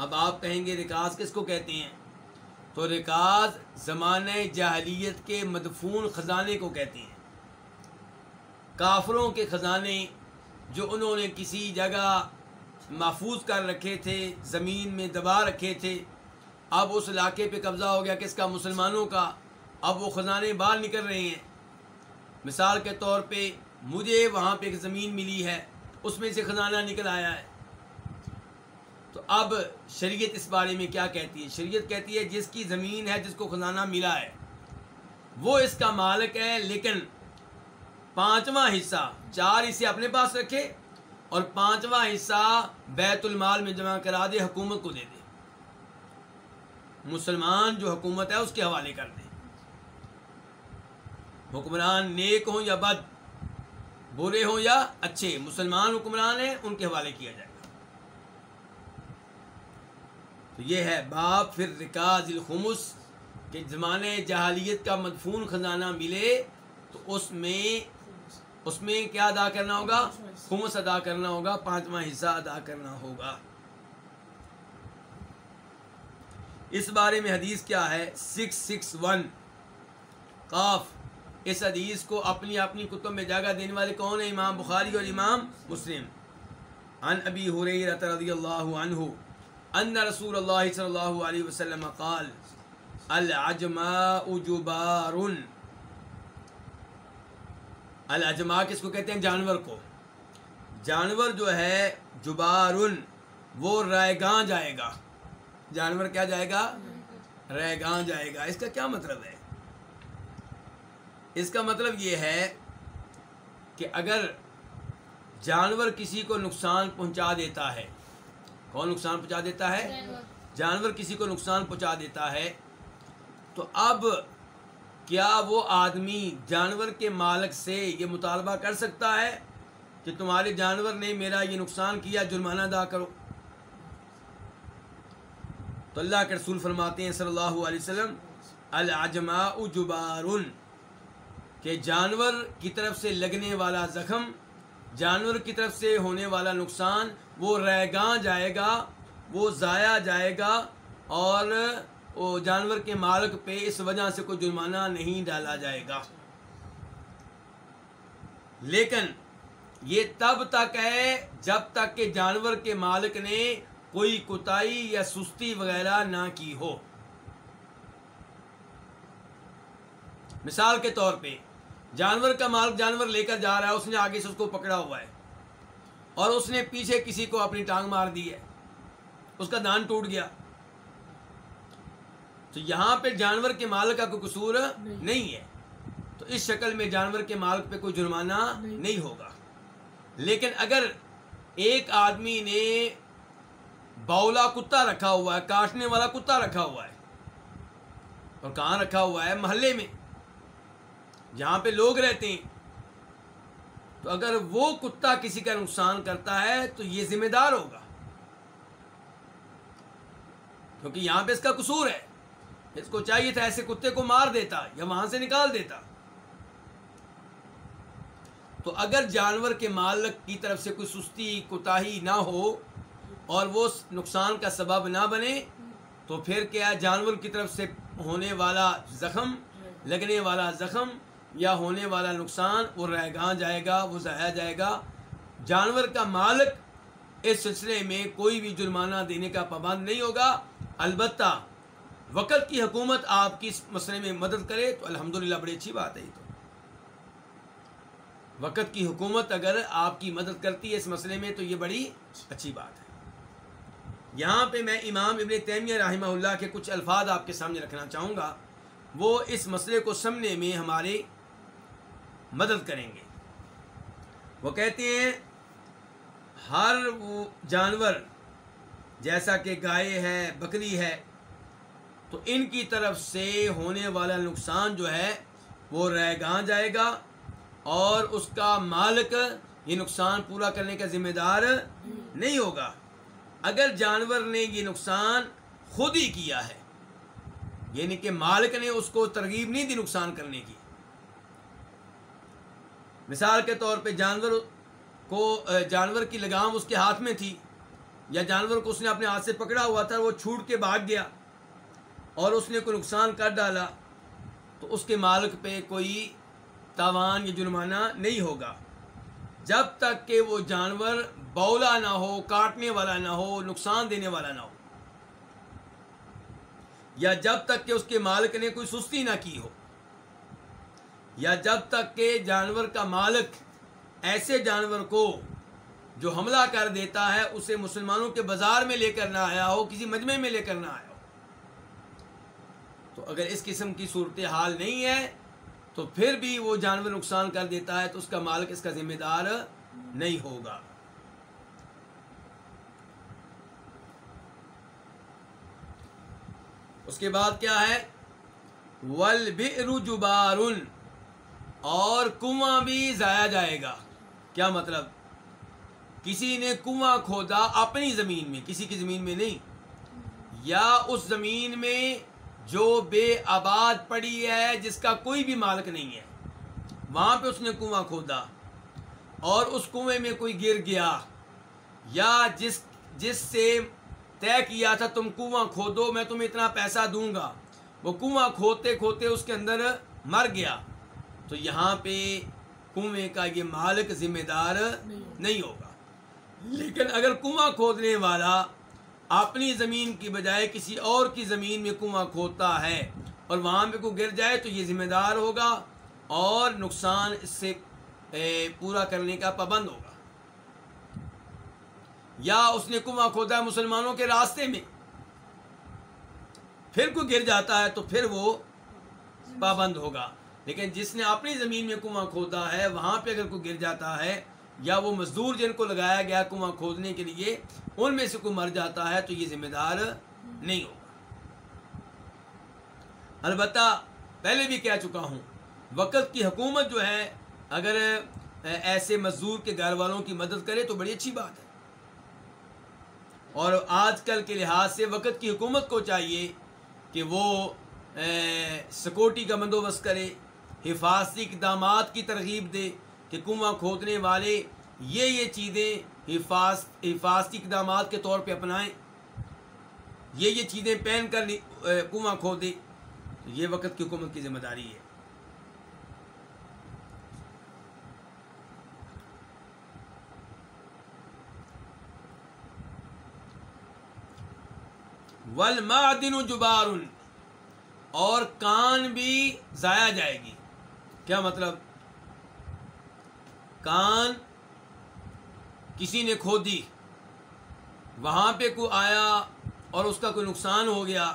اب آپ کہیں گے رکاز کس کو کہتے ہیں؟ تو رکاز زمانۂ جاہلیت کے مدفون خزانے کو کہتے ہیں۔ کافروں کے خزانے جو انہوں نے کسی جگہ محفوظ کر رکھے تھے، زمین میں دبا رکھے تھے، اب اس علاقے پہ قبضہ ہو گیا کس کا؟ مسلمانوں کا۔ اب وہ خزانے باہر نکل رہے ہیں۔ مثال کے طور پہ مجھے وہاں پہ ایک زمین ملی ہے، اس میں سے خزانہ نکل آیا ہے۔ تو اب شریعت اس بارے میں کیا کہتی ہے؟ شریعت کہتی ہے، جس کی زمین ہے، جس کو خزانہ ملا ہے، وہ اس کا مالک ہے، لیکن پانچواں حصہ چار حصے اپنے پاس رکھے اور پانچواں حصہ بیت المال میں جمع کرا دے، حکومت کو دے دے۔ مسلمان جو حکومت ہے، اس کے حوالے کر دے۔ حکمران نیک ہوں یا بد، برے ہوں یا اچھے، مسلمان حکمران ہیں، ان کے حوالے کیا جائے گا تو یہ ہے باپ پھر رکاز الخمس، کہ زمانے جہالیت کا مدفون خزانہ ملے تو اس میں اس میں کیا ادا کرنا ہوگا؟ خمس ادا کرنا ہوگا، پانچواں حصہ ادا کرنا ہوگا۔ اس بارے میں حدیث کیا ہے؟ سکس سکس ون قاف، اس حدیث کو اپنی اپنی کتب میں جگہ دینے والے کون ہیں؟ امام بخاری اور امام مسلم۔ عن ابی حریرہ رضی اللہ عنہ۔ ان رسول اللہ صلی اللہ علیہ وسلم قال، العجماء جبار. العجماء کس کو کہتے ہیں؟ جانور کو. جانور جو ہے، جبار، وہ رائے گاں جائے گا. جانور کیا جائے گا؟ رائے گاں جائے گا. اس کا کیا مطلب ہے؟ اس کا مطلب یہ ہے کہ اگر جانور کسی کو نقصان پہنچا دیتا ہے کون نقصان پہنچا دیتا ہے؟ جانور۔ کسی کو نقصان پہنچا دیتا ہے۔ تو اب کیا وہ آدمی جانور کے مالک سے یہ مطالبہ کر سکتا ہے کہ تمہارے جانور نے میرا یہ نقصان کیا جرمانہ ادا کرو؟ تو اللہ کے رسول فرماتے ہیں صلی اللہ علیہ وسلم العجماء جبارن کہ جانور کی طرف سے لگنے والا زخم جانور کی طرف سے ہونے والا نقصان وہ ریگاں جائے گا، وہ ضائع جائے گا اور وہ جانور کے مالک پہ اس وجہ سے کوئی جرمانہ نہیں ڈالا جائے گا۔ لیکن یہ تب تک ہے جب تک کہ جانور کے مالک نے کوئی کوتاہی یا سستی وغیرہ نہ کی ہو۔ مثال کے طور پہ جانور کا مالک جانور لے کر جا رہا ہے، اس نے آگے سے اس کو پکڑا ہوا ہے۔ اور اس نے پیچھے کسی کو اپنی ٹانگ مار دی ہے۔ اس کا دان ٹوٹ گیا۔ تو یہاں پہ جانور کے مالک کا کوئی قصور نہیں۔ ہے۔ تو اس شکل میں جانور کے مالک پہ کوئی جرمانہ نہیں۔ ہوگا۔ لیکن اگر ایک آدمی نے باولا کتا رکھا ہوا ہے کاٹنے والا کتا رکھا ہوا ہے اور کہاں رکھا ہوا ہے؟ محلے میں۔ جہاں پہ لوگ رہتے ہیں۔ تو اگر وہ کتا کسی کا نقصان کرتا ہے تو یہ ذمہ دار ہوگا۔ کیونکہ یہاں پہ اس کا قصور ہے۔ اس کو چاہیے تھا ایسے کتے کو مار دیتا یا وہاں سے نکال دیتا۔ تو اگر جانور کے مالک کی طرف سے کوئی سستی کوتاہی نہ ہو اور وہ نقصان کا سبب نہ بنے، تو پھر کیا جانور کی طرف سے ہونے والا زخم، لگنے والا زخم یا ہونے والا نقصان، وہ رہ گاہ جائے گا، وہ ضائع جائے گا۔ جانور کا مالک اس سلسلے میں کوئی بھی جرمانہ دینے کا پابند نہیں ہوگا۔ البتہ وقت کی حکومت آپ کی اس مسئلے میں مدد کرے تو الحمدللہ بڑی اچھی بات ہے یہ تو۔ وقت کی حکومت اگر آپ کی مدد کرتی ہے اس مسئلے میں تو یہ بڑی اچھی بات ہے۔ یہاں پہ میں امام ابن تیمیہ رحمہ اللہ کے کچھ الفاظ آپ کے سامنے رکھنا چاہوں گا۔ وہ اس مسئلے کو سمجھنے میں ہمارے مدد کریں گے۔ وہ کہتے ہیں، ہر وہ جانور جیسا کہ گائے ہے، بکری ہے، تو ان کی طرف سے ہونے والا نقصان جو ہے، وہ رہ گاہ جائے گا اور اس کا مالک یہ نقصان پورا کرنے کا ذمہ دار نہیں ہوگا۔ اگر جانور نے یہ نقصان خود ہی کیا ہے یعنی کہ مالک نے اس کو ترغیب نہیں دی نقصان کرنے کی مثال کے طور پہ جانور کو جانور کی لگام اس کے ہاتھ میں تھی، یا جانور کو اس نے اپنے ہاتھ سے پکڑا ہوا تھا، وہ چھوٹ کے بھاگ گیا اور اس نے کوئی نقصان کر ڈالا، تو اس کے مالک پہ کوئی تاوان یا جرمانہ نہیں ہوگا۔ جب تک کہ وہ جانور بولا نہ ہو، کاٹنے والا نہ ہو، نقصان دینے والا نہ ہو، یا جب تک کہ اس کے مالک نے کوئی سستی نہ کی ہو۔ یا جب تک کہ جانور کا مالک ایسے جانور کو جو حملہ کر دیتا ہے، اسے مسلمانوں کے بازار میں لے کر نہ آیا ہو، کسی مجمع میں لے کر نہ آیا ہو۔ تو اگر اس قسم کی صورت حال نہیں ہے، تو پھر بھی وہ جانور نقصان کر دیتا ہے، تو اس کا مالک، اس کا ذمہ دار نہیں ہوگا۔ اس کے بعد کیا ہے؟ ول جبارن اور کنواں بھی ضائع جائے گا۔ کیا مطلب؟ کسی نے کنواں کھودا اپنی زمین میں، کسی کی زمین میں نہیں۔ یا اس زمین میں جو بے آباد پڑی ہے، جس کا کوئی بھی مالک نہیں ہے۔ وہاں پہ اس نے کنواں کھودا اور اس کنویں میں کوئی گر گیا۔ یا جس جس سے طے کیا تھا، تم کنواں کھودو، میں تمہیں اتنا پیسہ دوں گا۔ وہ کنواں کھوتے کھوتے اس کے اندر مر گیا۔ تو یہاں پہ کنویں کا یہ مالک ذمہ دار نہیں ہوگا۔ لیکن اگر کنواں کھودنے والا اپنی زمین کی بجائے کسی اور کی زمین میں کنواں کھودتا ہے اور وہاں پہ کوئی گر جائے تو یہ ذمہ دار ہوگا اور نقصان اس سے پورا کرنے کا پابند ہوگا۔ یا اس نے کنواں کھودا ہے مسلمانوں کے راستے میں، پھر کوئی گر جاتا ہے تو پھر وہ پابند ہوگا۔ لیکن جس نے اپنی زمین میں کنواں کھودا ہے، وہاں پہ اگر کوئی گر جاتا ہے یا وہ مزدور جن کو لگایا گیا کنواں کھودنے کے لیے، ان میں سے کوئی مر جاتا ہے تو یہ ذمہ دار نہیں ہوگا۔ البتہ پہلے بھی کہہ چکا ہوں، وقت کی حکومت جو ہے، اگر ایسے مزدور کے گھر والوں کی مدد کرے تو بڑی اچھی بات ہے۔ اور آج کل کے لحاظ سے وقت کی حکومت کو چاہیے کہ وہ سکورٹی کا بندوبست کرے حفاظتی اقدامات کی ترغیب دے کہ کنواں کھودنے والے یہ یہ چیزیں حفاظ حفاظتی اقدامات کے طور پہ اپنائیں۔ یہ یہ چیزیں پہن کر کنواں کھودے یہ وقت کی حکومت کی ذمہ داری ہے۔ ولمعدن جبار اور کان بھی ضائع جائے گی۔ کیا مطلب؟ کان کسی نے کھو دی، وہاں پہ کوئی آیا اور اس کا کوئی نقصان ہو گیا،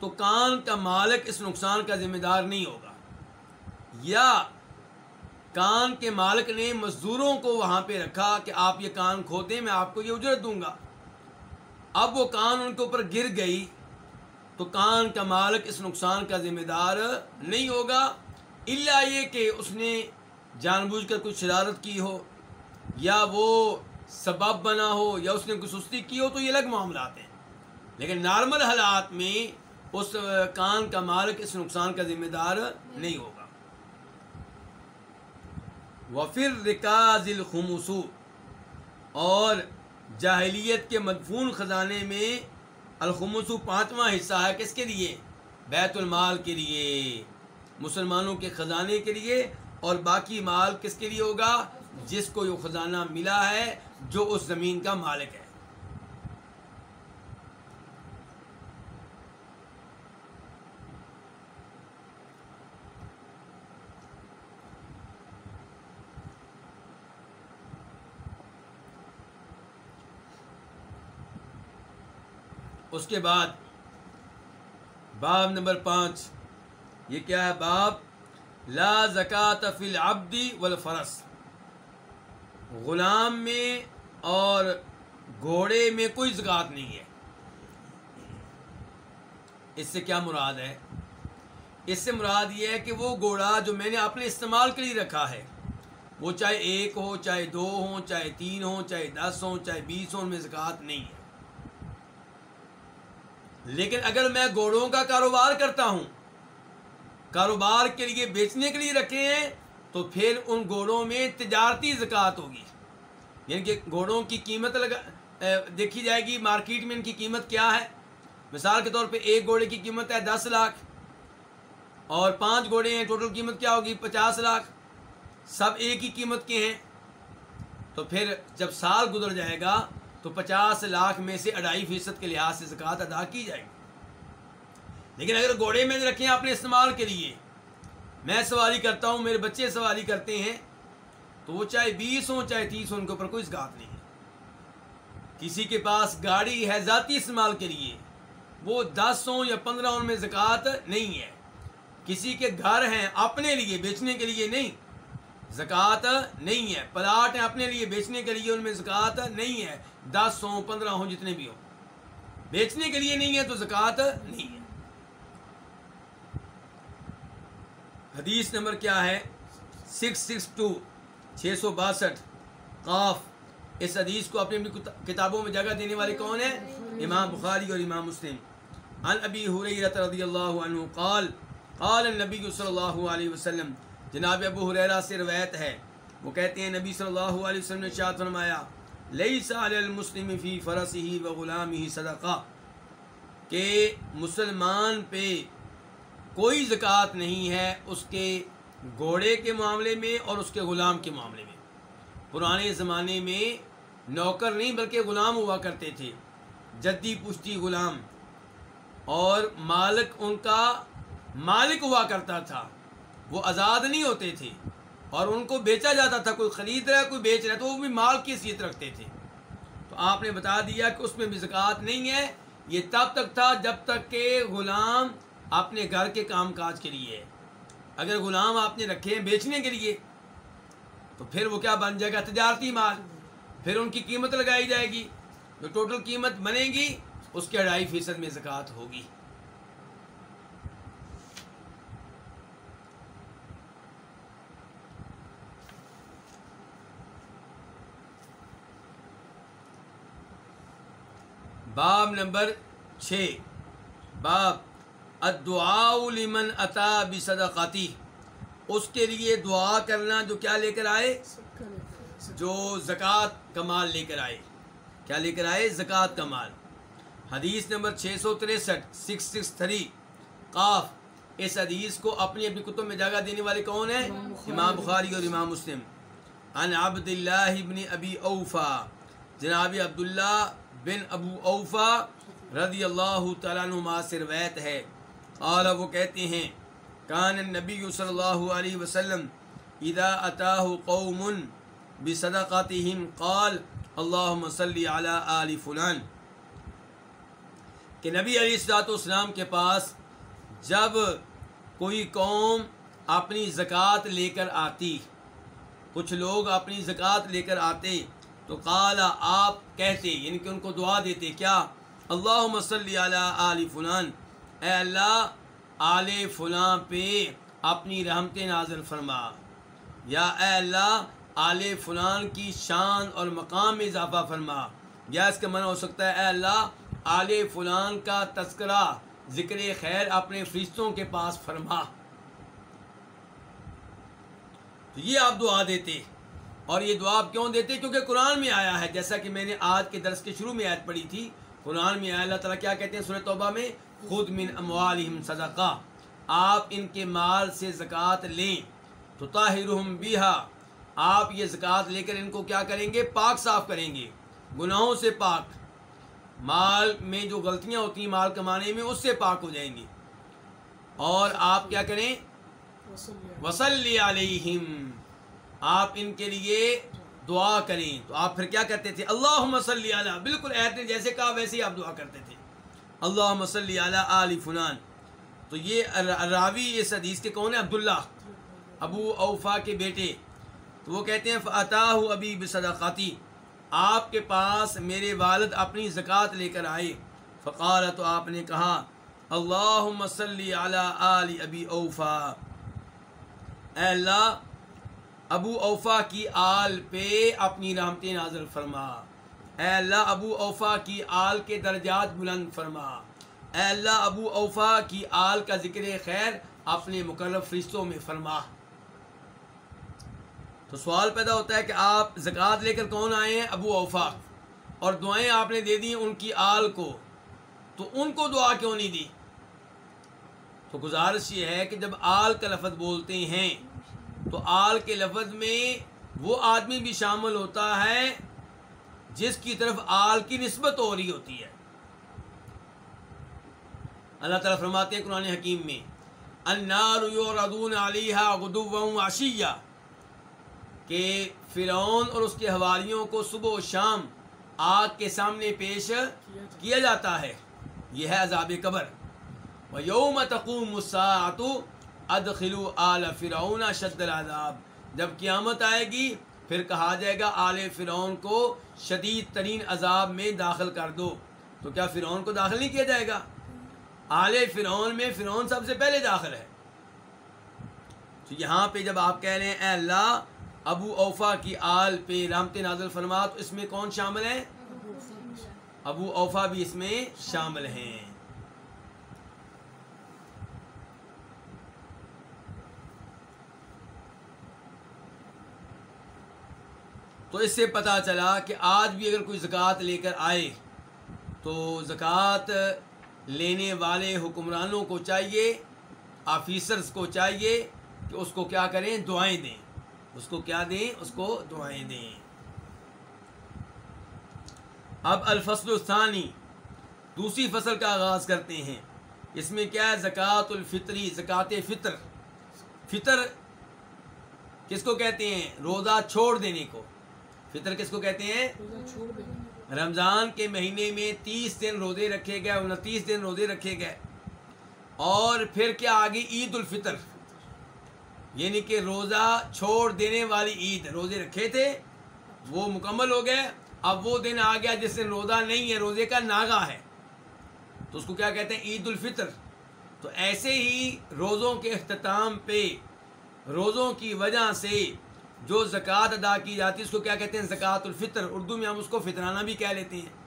تو کان کا مالک اس نقصان کا ذمہ دار نہیں ہوگا۔ یا کان کے مالک نے مزدوروں کو وہاں پہ رکھا کہ آپ یہ کان کھوتے، میں آپ کو یہ اجرت دوں گا۔ اب وہ کان ان کے اوپر گر گئی تو کان کا مالک اس نقصان کا ذمہ دار نہیں ہوگا اللہ یہ کہ اس نے جان بوجھ کر کچھ شرارت کی ہو، یا وہ سبب بنا ہو، یا اس نے کوئی سستی کی ہو، تو یہ الگ معاملات ہیں۔ لیکن نارمل حالات میں اس کان کا مالک اس نقصان کا ذمہ دار نہیں ہوگا۔ وفر رکاز الخمسو اور جاہلیت کے مدفون خزانے میں الخمس پانچواں حصہ ہے کس کے لیے؟ بیت المال کے لیے۔ مسلمانوں کے خزانے کے لیے اور باقی مال کس کے لیے ہوگا؟ جس کو یہ خزانہ ملا ہے، جو اس زمین کا مالک ہے۔ اس کے بعد باب نمبر پانچ، یہ کیا ہے؟ باب لا زکات فی العبدی والفرس۔ غلام میں اور گھوڑے میں کوئی زکوٰۃ نہیں ہے۔ اس سے کیا مراد ہے؟ اس سے مراد یہ ہے کہ وہ گھوڑا جو میں نے اپنے استعمال کے لیے رکھا ہے، وہ چاہے ایک ہو، چاہے دو ہوں، چاہے تین ہوں، چاہے دس ہوں، چاہے بیس ہوں، ان میں زکوٰۃ نہیں ہے۔ لیکن اگر میں گھوڑوں کا کاروبار کرتا ہوں، کاروبار کے لیے بیچنے کے لیے رکھے ہیں، تو پھر ان گھوڑوں میں تجارتی زکوٰۃ ہوگی۔ یعنی کہ گھوڑوں کی قیمت لگا دیکھی جائے گی، مارکیٹ میں ان کی قیمت کیا ہے۔ مثال کے طور پہ ایک گھوڑے کی قیمت ہے دس لاکھ، اور پانچ گھوڑے ہیں، ٹوٹل قیمت کیا ہوگی؟ پچاس لاکھ۔ سب ایک ہی قیمت کے ہیں۔ تو پھر جب سال گزر جائے گا تو پچاس لاکھ میں سے اڑائی فیصد کے لحاظ سے زکوٰۃ ادا کی جائے گی۔ لیکن اگر گھوڑے میں رکھیں اپنے استعمال کے لیے، میں سواری کرتا ہوں، میرے بچے سواری کرتے ہیں، تو وہ چاہے بیس ہوں، چاہے تیس ہوں، ان کے اوپر کوئی زکوٰۃ نہیں ہے۔ کسی کے پاس گاڑی ہے ذاتی استعمال کے لیے، وہ دس ہوں یا پندرہ ان میں زکوٰۃ نہیں ہے۔ کسی کے گھر ہیں اپنے لیے، بیچنے کے لیے نہیں۔ زکوٰۃ نہیں ہے۔ پلاٹ ہیں اپنے لیے بیچنے کے لیے ان میں زکوٰۃ نہیں ہے۔ دس ہوں، پندرہ ہوں، جتنے بھی ہوں۔ بیچنے کے لیے نہیں ہے تو زکوٰۃ نہیں ہے۔ حدیث نمبر کیا ہے؟ سکس سکس ٹو چھ سو باسٹھ۔ قاف، اس حدیث کو اپنی اپنی کتابوں میں جگہ دینے والے کون ہیں امام بخاری اور امام مسلم۔ عن ابی حریرت رضی اللہ عنہ قال قال النبی صلی اللہ علیہ وسلم جناب ابو حریرہ سے روایت ہے۔ وہ کہتے ہیں، نبی صلی اللہ علیہ وسلم نے شاد فرمایا لئی المسلم فی فرس ہی و غلام ہی صدقہ۔ کہ مسلمان پہ کوئی زکوٰۃ نہیں ہے اس کے گھوڑے کے معاملے میں اور اس کے غلام کے معاملے میں۔ پرانے زمانے میں نوکر نہیں، بلکہ غلام ہوا کرتے تھے۔ جدی پشتی غلام اور مالک ان کا مالک ہوا کرتا تھا۔ وہ آزاد نہیں ہوتے تھے اور ان کو بیچا جاتا تھا، کوئی خرید رہا ہے، کوئی بیچ رہا ہے، تو وہ بھی مال کی حیثیت رکھتے تھے۔ تو آپ نے بتا دیا کہ اس میں بھی زکوٰۃ نہیں ہے۔ یہ تب تک تھا جب تک کہ غلام اپنے گھر کے کام کاج کے لیے اگر غلام آپ نے رکھے ہیں بیچنے کے لیے، تو پھر وہ کیا بن جائے گا؟ تجارتی مال۔ پھر ان کی قیمت لگائی جائے گی۔ جو ٹوٹل قیمت بنے گی، اس کے اڑائی فیصد میں زکوٰۃ ہوگی۔ باب نمبر چھ۔ باب ادعاء لمن عطا بصدقاتی۔ اس کے لیے دعا کرنا جو کیا لے کر آئے؟ جو زکوٰۃ کا مال لے کر آئے۔ کیا لے کر آئے؟ زکوٰۃ کا مال۔ حدیث نمبر چھ سو تریسٹھ سکس سکس تھری۔ قاف اس حدیث کو اپنی اپنی کتب میں جگہ دینے والے کون ہیں؟ امام بخاری۔ اور امام مسلم۔ ان عبد اللہ ابن ابی اوفا۔ جناب عبداللہ بن ابو اوفا رضی اللہ تعالیٰ نما سے روایت ہے۔ اور وہ کہتے ہیں، کان نبی صلی اللہ علیہ وسلم اذا اتاہ قوم بصدقاتهم قال، اللہم صلی علی آل فلان۔ کہ نبی علیہ السلاۃ والسلام کے پاس جب کوئی قوم اپنی زکوٰۃ لے کر آتی، کچھ لوگ اپنی زکوٰۃ لے کر آتے تو قالا آپ کہتے یعنی کہ ان کو دعا دیتے، کیا؟ اللہ مسلی علیہ علی فلان۔ اے اللہ، آل فلاں پہ اپنی رحمت نازل فرما۔ یا اے اللہ، آل فلان کی شان اور مقام میں اضافہ فرما۔ یا اس کا منع ہو سکتا ہے، اے اللہ، آل فلان کا تذکرہ، ذکر خیر اپنے فرشتوں کے پاس فرما۔ تو یہ آپ دعا دیتے۔ اور یہ دعا آپ کیوں دیتے کیونکہ قرآن میں آیا ہے، جیسا کہ میں نے آج کے درس کے شروع میں آیت پڑھی تھی۔ قرآن میں آیا، اللہ تعالیٰ کیا کہتے ہیں سورہ توبہ میں؟ خود من اموالہم صدقہ۔ آپ ان کے مال سے زکوٰۃ لیں۔ تو طاہرہم بیہا آپ یہ زکوٰۃ لے کر ان کو کیا کریں گے؟ پاک صاف کریں گے۔ گناہوں سے پاک۔ مال میں جو غلطیاں ہوتی ہیں مال کمانے میں، اس سے پاک ہو جائیں گے۔ اور آپ کیا کریں؟ وسلی علیہم آپ ان کے لیے دعا کریں۔ تو آپ پھر کیا کرتے تھے؟ اللہ مسلی علیہ بالکل عہد نے جیسے کہا ویسے ہی آپ دعا کرتے تھے۔ اللہ مسلی علیہ علی فنان تو یہ راوی اس حدیث کے کون ہیں؟ عبداللہ۔ ابو اوفا کے بیٹے۔ تو وہ کہتے ہیں فتح ابھی بصدقاتی آپ کے پاس میرے والد اپنی زکوٰۃ لے کر آئے۔ فقال، تو آپ نے کہا اللہ مسلی علی علی ابی اوفا۔ اے اللہ ابو اوفا کی آل پہ اپنی رحمت نازل فرما۔ اے اللہ، ابو اوفا کی آل کے درجات بلند فرما۔ اے اللہ، ابو اوفا کی آل کا ذکر خیر اپنے مقرر فرشتوں میں فرما۔ تو سوال پیدا ہوتا ہے کہ آپ زکوٰۃ لے کر کون آئے ہیں؟ ابو اوفا۔ اور دعائیں آپ نے دے دی ان کی آل کو۔ تو ان کو دعا کیوں نہیں دی؟ تو گزارش یہ ہے کہ جب آل کا لفظ بولتے ہیں تو آل کے لفظ میں وہ آدمی بھی شامل ہوتا ہے جس کی طرف آل کی نسبت ہو رہی ہوتی ہے۔ اللہ تعالیٰ فرماتے ہیں قرآن حکیم میں انار ردون علیہ غدو عشیہ، کہ فرعون اور اس کے حوالیوں کو صبح و شام آگ کے سامنے پیش کیا جاتا ہے۔ یہ ہے عذاب قبر۔ و یوم تقوم مساط ادخلو آل فرعون شد العذاب۔ جب قیامت آئے گی، پھر کہا جائے گا، آل فرعون کو شدید ترین عذاب میں داخل کر دو۔ تو کیا فرعون کو داخل نہیں کیا جائے گا؟ آل فرعون میں فرعون سب سے پہلے داخل ہے۔ تو یہاں پہ جب آپ کہہ رہے ہیں، اے اللہ، ابو اوفا کی آل پہ رحمت نازل فرما، تو اس میں کون شامل ہے ابو اوفا بھی اس میں شامل ہیں۔ تو اس سے پتہ چلا کہ آج بھی اگر کوئی زکوٰۃ لے کر آئے، تو زکوٰۃ لینے والے حکمرانوں کو چاہیے، آفیسرز کو چاہیے کہ اس کو کیا کریں؟ دعائیں دیں۔ اس کو کیا دیں؟ اس کو دعائیں دیں۔ اب الفصل الثانی، دوسری فصل کا آغاز کرتے ہیں۔ اس میں کیا ہے؟ زکوٰۃ الفطری، زکوٰۃ فطر۔ فطر کس کو کہتے ہیں؟ روزہ چھوڑ دینے کو۔ فطر کس کو کہتے ہیں؟ رمضان کے مہینے میں تیس دن روزے رکھے گئے، انتیس دن روزے رکھے گئے۔ اور پھر کیا آگے؟ عید الفطر۔ یعنی کہ روزہ چھوڑ دینے والی عید۔ روزے رکھے تھے، وہ مکمل ہو گئے۔ اب وہ دن آ گیا جس دن روزہ نہیں ہے، روزے کا ناگا ہے۔ تو اس کو کیا کہتے ہیں؟ عید الفطر۔ تو ایسے ہی روزوں کے اختتام پہ، روزوں کی وجہ سے جو زکوٰۃ ادا کی جاتی ہے، اس کو کیا کہتے ہیں؟ زکوٰۃ الفطر۔ اردو میں ہم اس کو فطرانہ بھی کہہ لیتے ہیں۔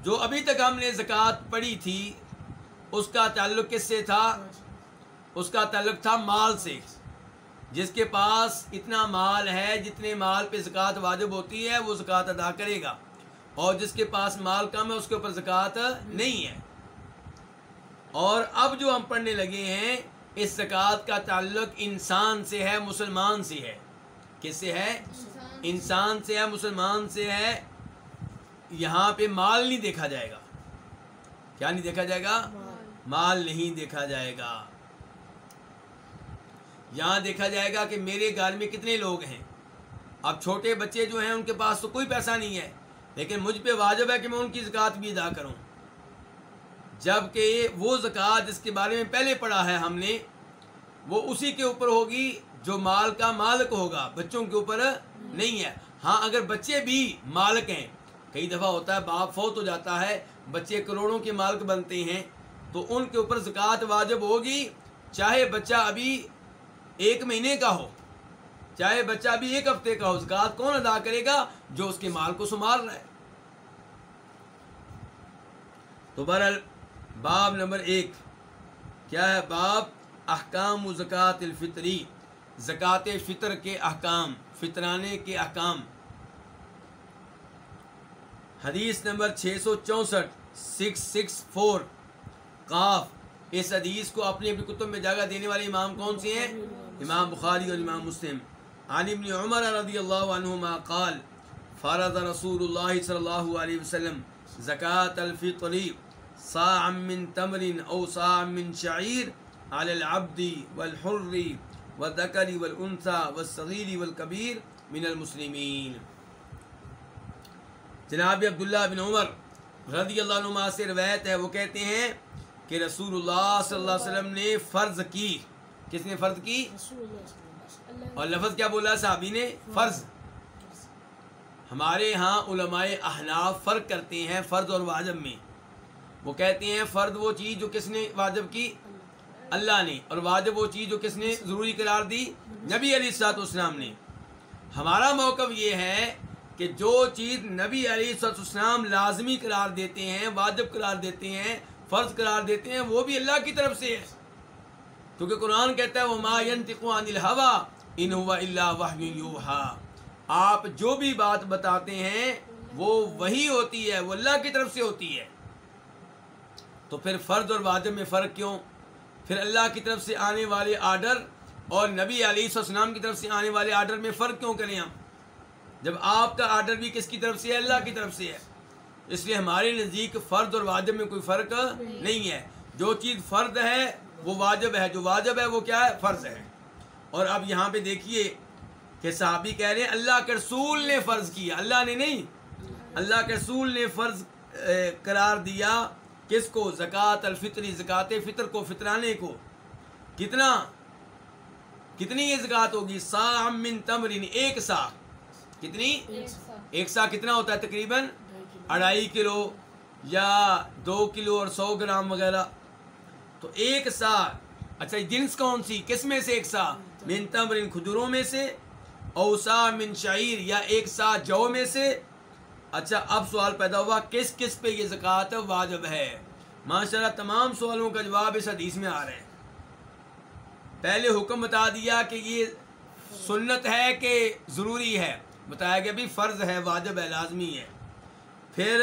جو ابھی تک ہم نے زکوٰۃ پڑھی تھی، اس کا تعلق کس سے تھا؟ اس کا تعلق تھا مال سے۔ جس کے پاس اتنا مال ہے، جتنے مال پہ زکوٰۃ واجب ہوتی ہے، وہ زکوٰۃ ادا کرے گا۔ اور جس کے پاس مال کم ہے، اس کے اوپر زکوٰۃ نہیں ہے۔ اور اب جو ہم پڑھنے لگے ہیں اس زکوٰۃ کا تعلق انسان سے ہے، مسلمان سے ہے۔ کس سے ہے؟ انسان سے ہے، مسلمان سے ہے۔ یہاں پہ مال نہیں دیکھا جائے گا۔ کیا نہیں دیکھا جائے گا؟ مال نہیں دیکھا جائے گا۔ یہاں دیکھا جائے گا کہ میرے گھر میں کتنے لوگ ہیں۔ اب چھوٹے بچے جو ہیں، ان کے پاس تو کوئی پیسہ نہیں ہے، لیکن مجھ پہ واجب ہے کہ میں ان کی زکوٰۃ بھی ادا کروں۔ جبکہ وہ زکوٰۃ جس کے بارے میں پہلے پڑھا ہے ہم نے، وہ اسی کے اوپر ہوگی جو مال کا مالک ہوگا، بچوں کے اوپر نہیں ہے۔ ہاں اگر بچے بھی مالک ہیں، کئی دفعہ ہوتا ہے باپ فوت ہو جاتا ہے، بچے کروڑوں کے مالک بنتے ہیں، تو ان کے اوپر زکوٰۃ واجب ہوگی، چاہے بچہ ابھی ایک مہینے کا ہو، چاہے بچہ ابھی ایک ہفتے کا ہو، زکوٰۃ کون ادا کرے گا جو اس کے مال کو سنبھال رہا ہے؟ تو بہرحال باب نمبر ایک۔ کیا ہے باب؟ احکام و زکوٰۃ الفطری۔ زکوٰۃ فطر کے احکام، فطرانے کے احکام۔ حدیث نمبر چھ سو چونسٹھ، سکس سکس فور۔ قاف، اس حدیث کو اپنی اپنی کتب میں جگہ دینے والے امام کون سے ہیں؟ امام بخاری اور امام مسلم۔ عن ابن عمر رضی اللہ عنہما قال، فرض رسول اللہ صلی اللہ علیہ وسلم زکاة الفطر صاع من تمر او صاع من شعیر على العبد والحر والذکر والانثى والصغیر والکبیر من المسلمین جناب عبداللہ بن عمر رضی اللہ عنہ سے روایت ہے، وہ کہتے ہیں کہ رسول اللہ صلی اللہ علیہ وسلم نے فرض کی۔ کس نے فرض کی؟ اور لفظ کیا بولا صحابی نے؟ فرض۔ ہمارے ہاں علماء احناف فرق کرتے ہیں فرض اور واجب میں۔ وہ کہتے ہیں فرد وہ چیز جو کس نے واجب کی؟ اللہ نے، اور واجب وہ چیز جو کس نے ضروری قرار دی؟ نبی علی سات اسلام نے۔ ہمارا موقف یہ ہے کہ جو چیز نبی علی سات اسلام لازمی قرار دیتے ہیں، واجب قرار دیتے ہیں، فرض قرار دیتے ہیں، وہ بھی اللہ کی طرف سے ہے۔ کیونکہ قرآن کہتا ہے وہ ماین تقوان الحوا ان اللہ آپ جو بھی بات بتاتے ہیں، وہ وہی ہوتی ہے، وہ اللہ کی طرف سے ہوتی ہے۔ تو پھر فرد اور واجب میں فرق کیوں؟ پھر اللہ کی طرف سے آنے والے آرڈر اور نبی علیہ السلام کی طرف سے آنے والے آرڈر میں فرق کیوں کریں ہم؟ جب آپ کا آرڈر بھی کس کی طرف سے ہے؟ اللہ کی طرف سے ہے۔ اس لیے ہمارے نزدیک فرد اور واجب میں کوئی فرق نہیں ہے۔ جو چیز فرد ہے، وہ واجب ہے۔ جو واجب ہے، وہ کیا ہے؟ فرض ہے۔ اور اب یہاں پہ دیکھیے کہ صحابی کہہ رہے ہیں، اللہ کے رسول نے فرض کیا۔ اللہ نے نہیں، اللہ کے رسول نے فرض قرار دیا کس کو زکوٰۃ الفطری زکوٰۃ فطر کو فطرانے کو؟ کتنا؟ کتنی یہ زکوٰۃ ہوگی؟ سا من تمرین ایک سا۔ کتنی؟ ایک سا۔ کتنا ہوتا ہے تقریباً؟ اڑائی کلو یا دو کلو اور سو گرام وغیرہ۔ تو ایک سا۔ اچھا جنس کون سی؟ کس میں سے ایک سا؟ من تمرین کھجوروں میں سے۔ اوسا من شعیر یا ایک سا جو میں سے۔ اچھا اب سوال پیدا ہوا، کس کس پہ یہ زکوٰۃ واجب ہے؟ ماشاء اللہ تمام سوالوں کا جواب اس حدیث میں آ رہے ہیں پہلے حکم بتا دیا کہ یہ سنت ہے کہ ضروری ہے؟ بتایا گیا بھی فرض ہے، واجب ہے، لازمی ہے۔ پھر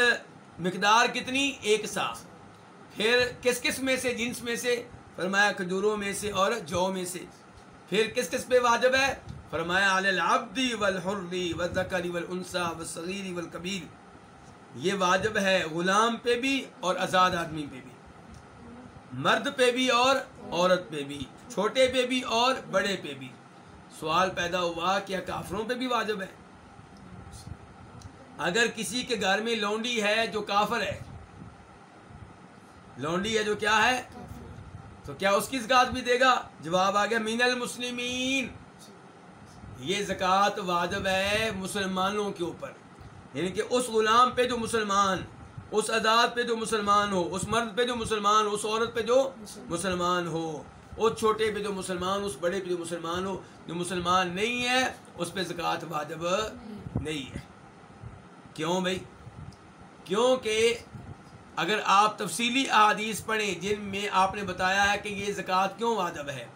مقدار کتنی؟ ایک سا پھر کس کس میں سے؟ جنس میں سے؟ فرمایا کھجوروں میں سے اور جو میں سے۔ پھر کس کس پہ واجب ہے؟ فرمایا، علی العبدی والحری والذکری والانسا والصغیری والکبیر۔ یہ واجب ہے غلام پہ بھی اور آزاد آدمی پہ بھی۔ مرد پہ بھی اور عورت پہ بھی، چھوٹے پہ بھی اور بڑے پہ بھی۔ سوال پیدا ہوا کیا کافروں پہ بھی واجب ہے۔ اگر کسی کے گھر میں لونڈی ہے جو کافر ہے، لونڈی ہے جو کیا ہے؟ تو کیا اس کی زکات بھی دے گا؟ جواب آ گیا مین المسلمین یہ زکوٰۃ واجب ہے مسلمانوں کے اوپر۔ یعنی کہ اس غلام پہ جو مسلمان، اس آزاد پہ جو مسلمان ہو، اس مرد پہ جو مسلمان ہو اس عورت پہ جو مسلمان ہو، اس چھوٹے پہ جو مسلمان، اس بڑے پہ جو مسلمان ہو، جو مسلمان نہیں ہے، اس پہ زکوٰۃ واجب نہیں ہے۔ کیوں بھائی؟ کیونکہ اگر آپ تفصیلی احادیث پڑھیں جن میں آپ نے بتایا ہے کہ یہ زکوٰۃ کیوں واجب ہے،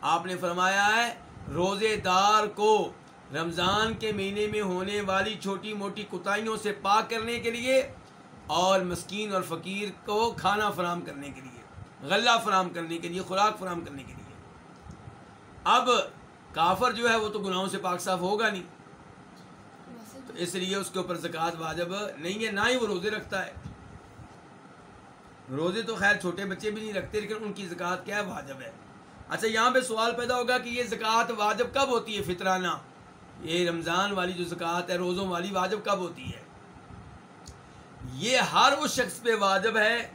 آپ نے فرمایا ہے روزے دار کو رمضان کے مہینے میں ہونے والی چھوٹی موٹی کوتاہیوں سے پاک کرنے کے لیے اور مسکین اور فقیر کو کھانا فراہم کرنے کے لیے، غلہ فراہم کرنے کے لیے، خوراک فراہم کرنے کے لیے۔ اب کافر جو ہے وہ تو گناہوں سے پاک صاف ہوگا نہیں۔ تو اس لیے اس کے اوپر زکوٰۃ واجب نہیں ہے، نہ ہی وہ روزے رکھتا ہے۔ روزے تو خیر چھوٹے بچے بھی نہیں رکھتے، لیکن ان کی زکوٰۃ کیا ہے؟ واجب ہے۔ اچھا یہاں پہ سوال پیدا ہوگا کہ یہ زکوٰۃ واجب کب ہوتی ہے فطرانہ؟ یہ رمضان والی جو زکوٰۃ ہے، روزوں والی واجب کب ہوتی ہے؟ یہ ہر اس شخص پہ واجب ہے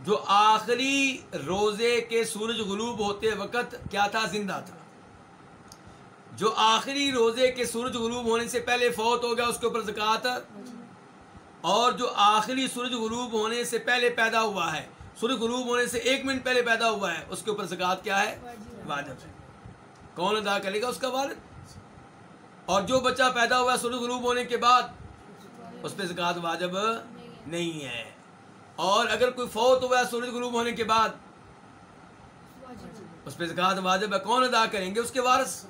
جو آخری روزے کے سورج غروب ہوتے وقت کیا تھا؟ زندہ تھا۔ جو آخری روزے کے سورج غروب ہونے سے پہلے فوت ہو گیا، اس کے اوپر زکوٰۃ۔ اور جو آخری سورج غروب ہونے سے پہلے پیدا ہوا ہے سورج غروب ہونے سے ایک منٹ پہلے پیدا ہوا ہے۔ اس کے اوپر زکوٰۃ کیا ہے؟ واجب ہے۔ کون ادا کرے گا اس کا والد؟ اور جو بچہ پیدا ہوا ہے سورج غروب ہونے کے بعد، اس پہ زکوٰۃ واجب نہیں ہے۔ اور اگر کوئی فوت ہوا ہے سورج غروب ہونے کے بعد، اس پہ زکوٰۃ واجب ہے۔ کون ادا کریں گے اس کے وارث؟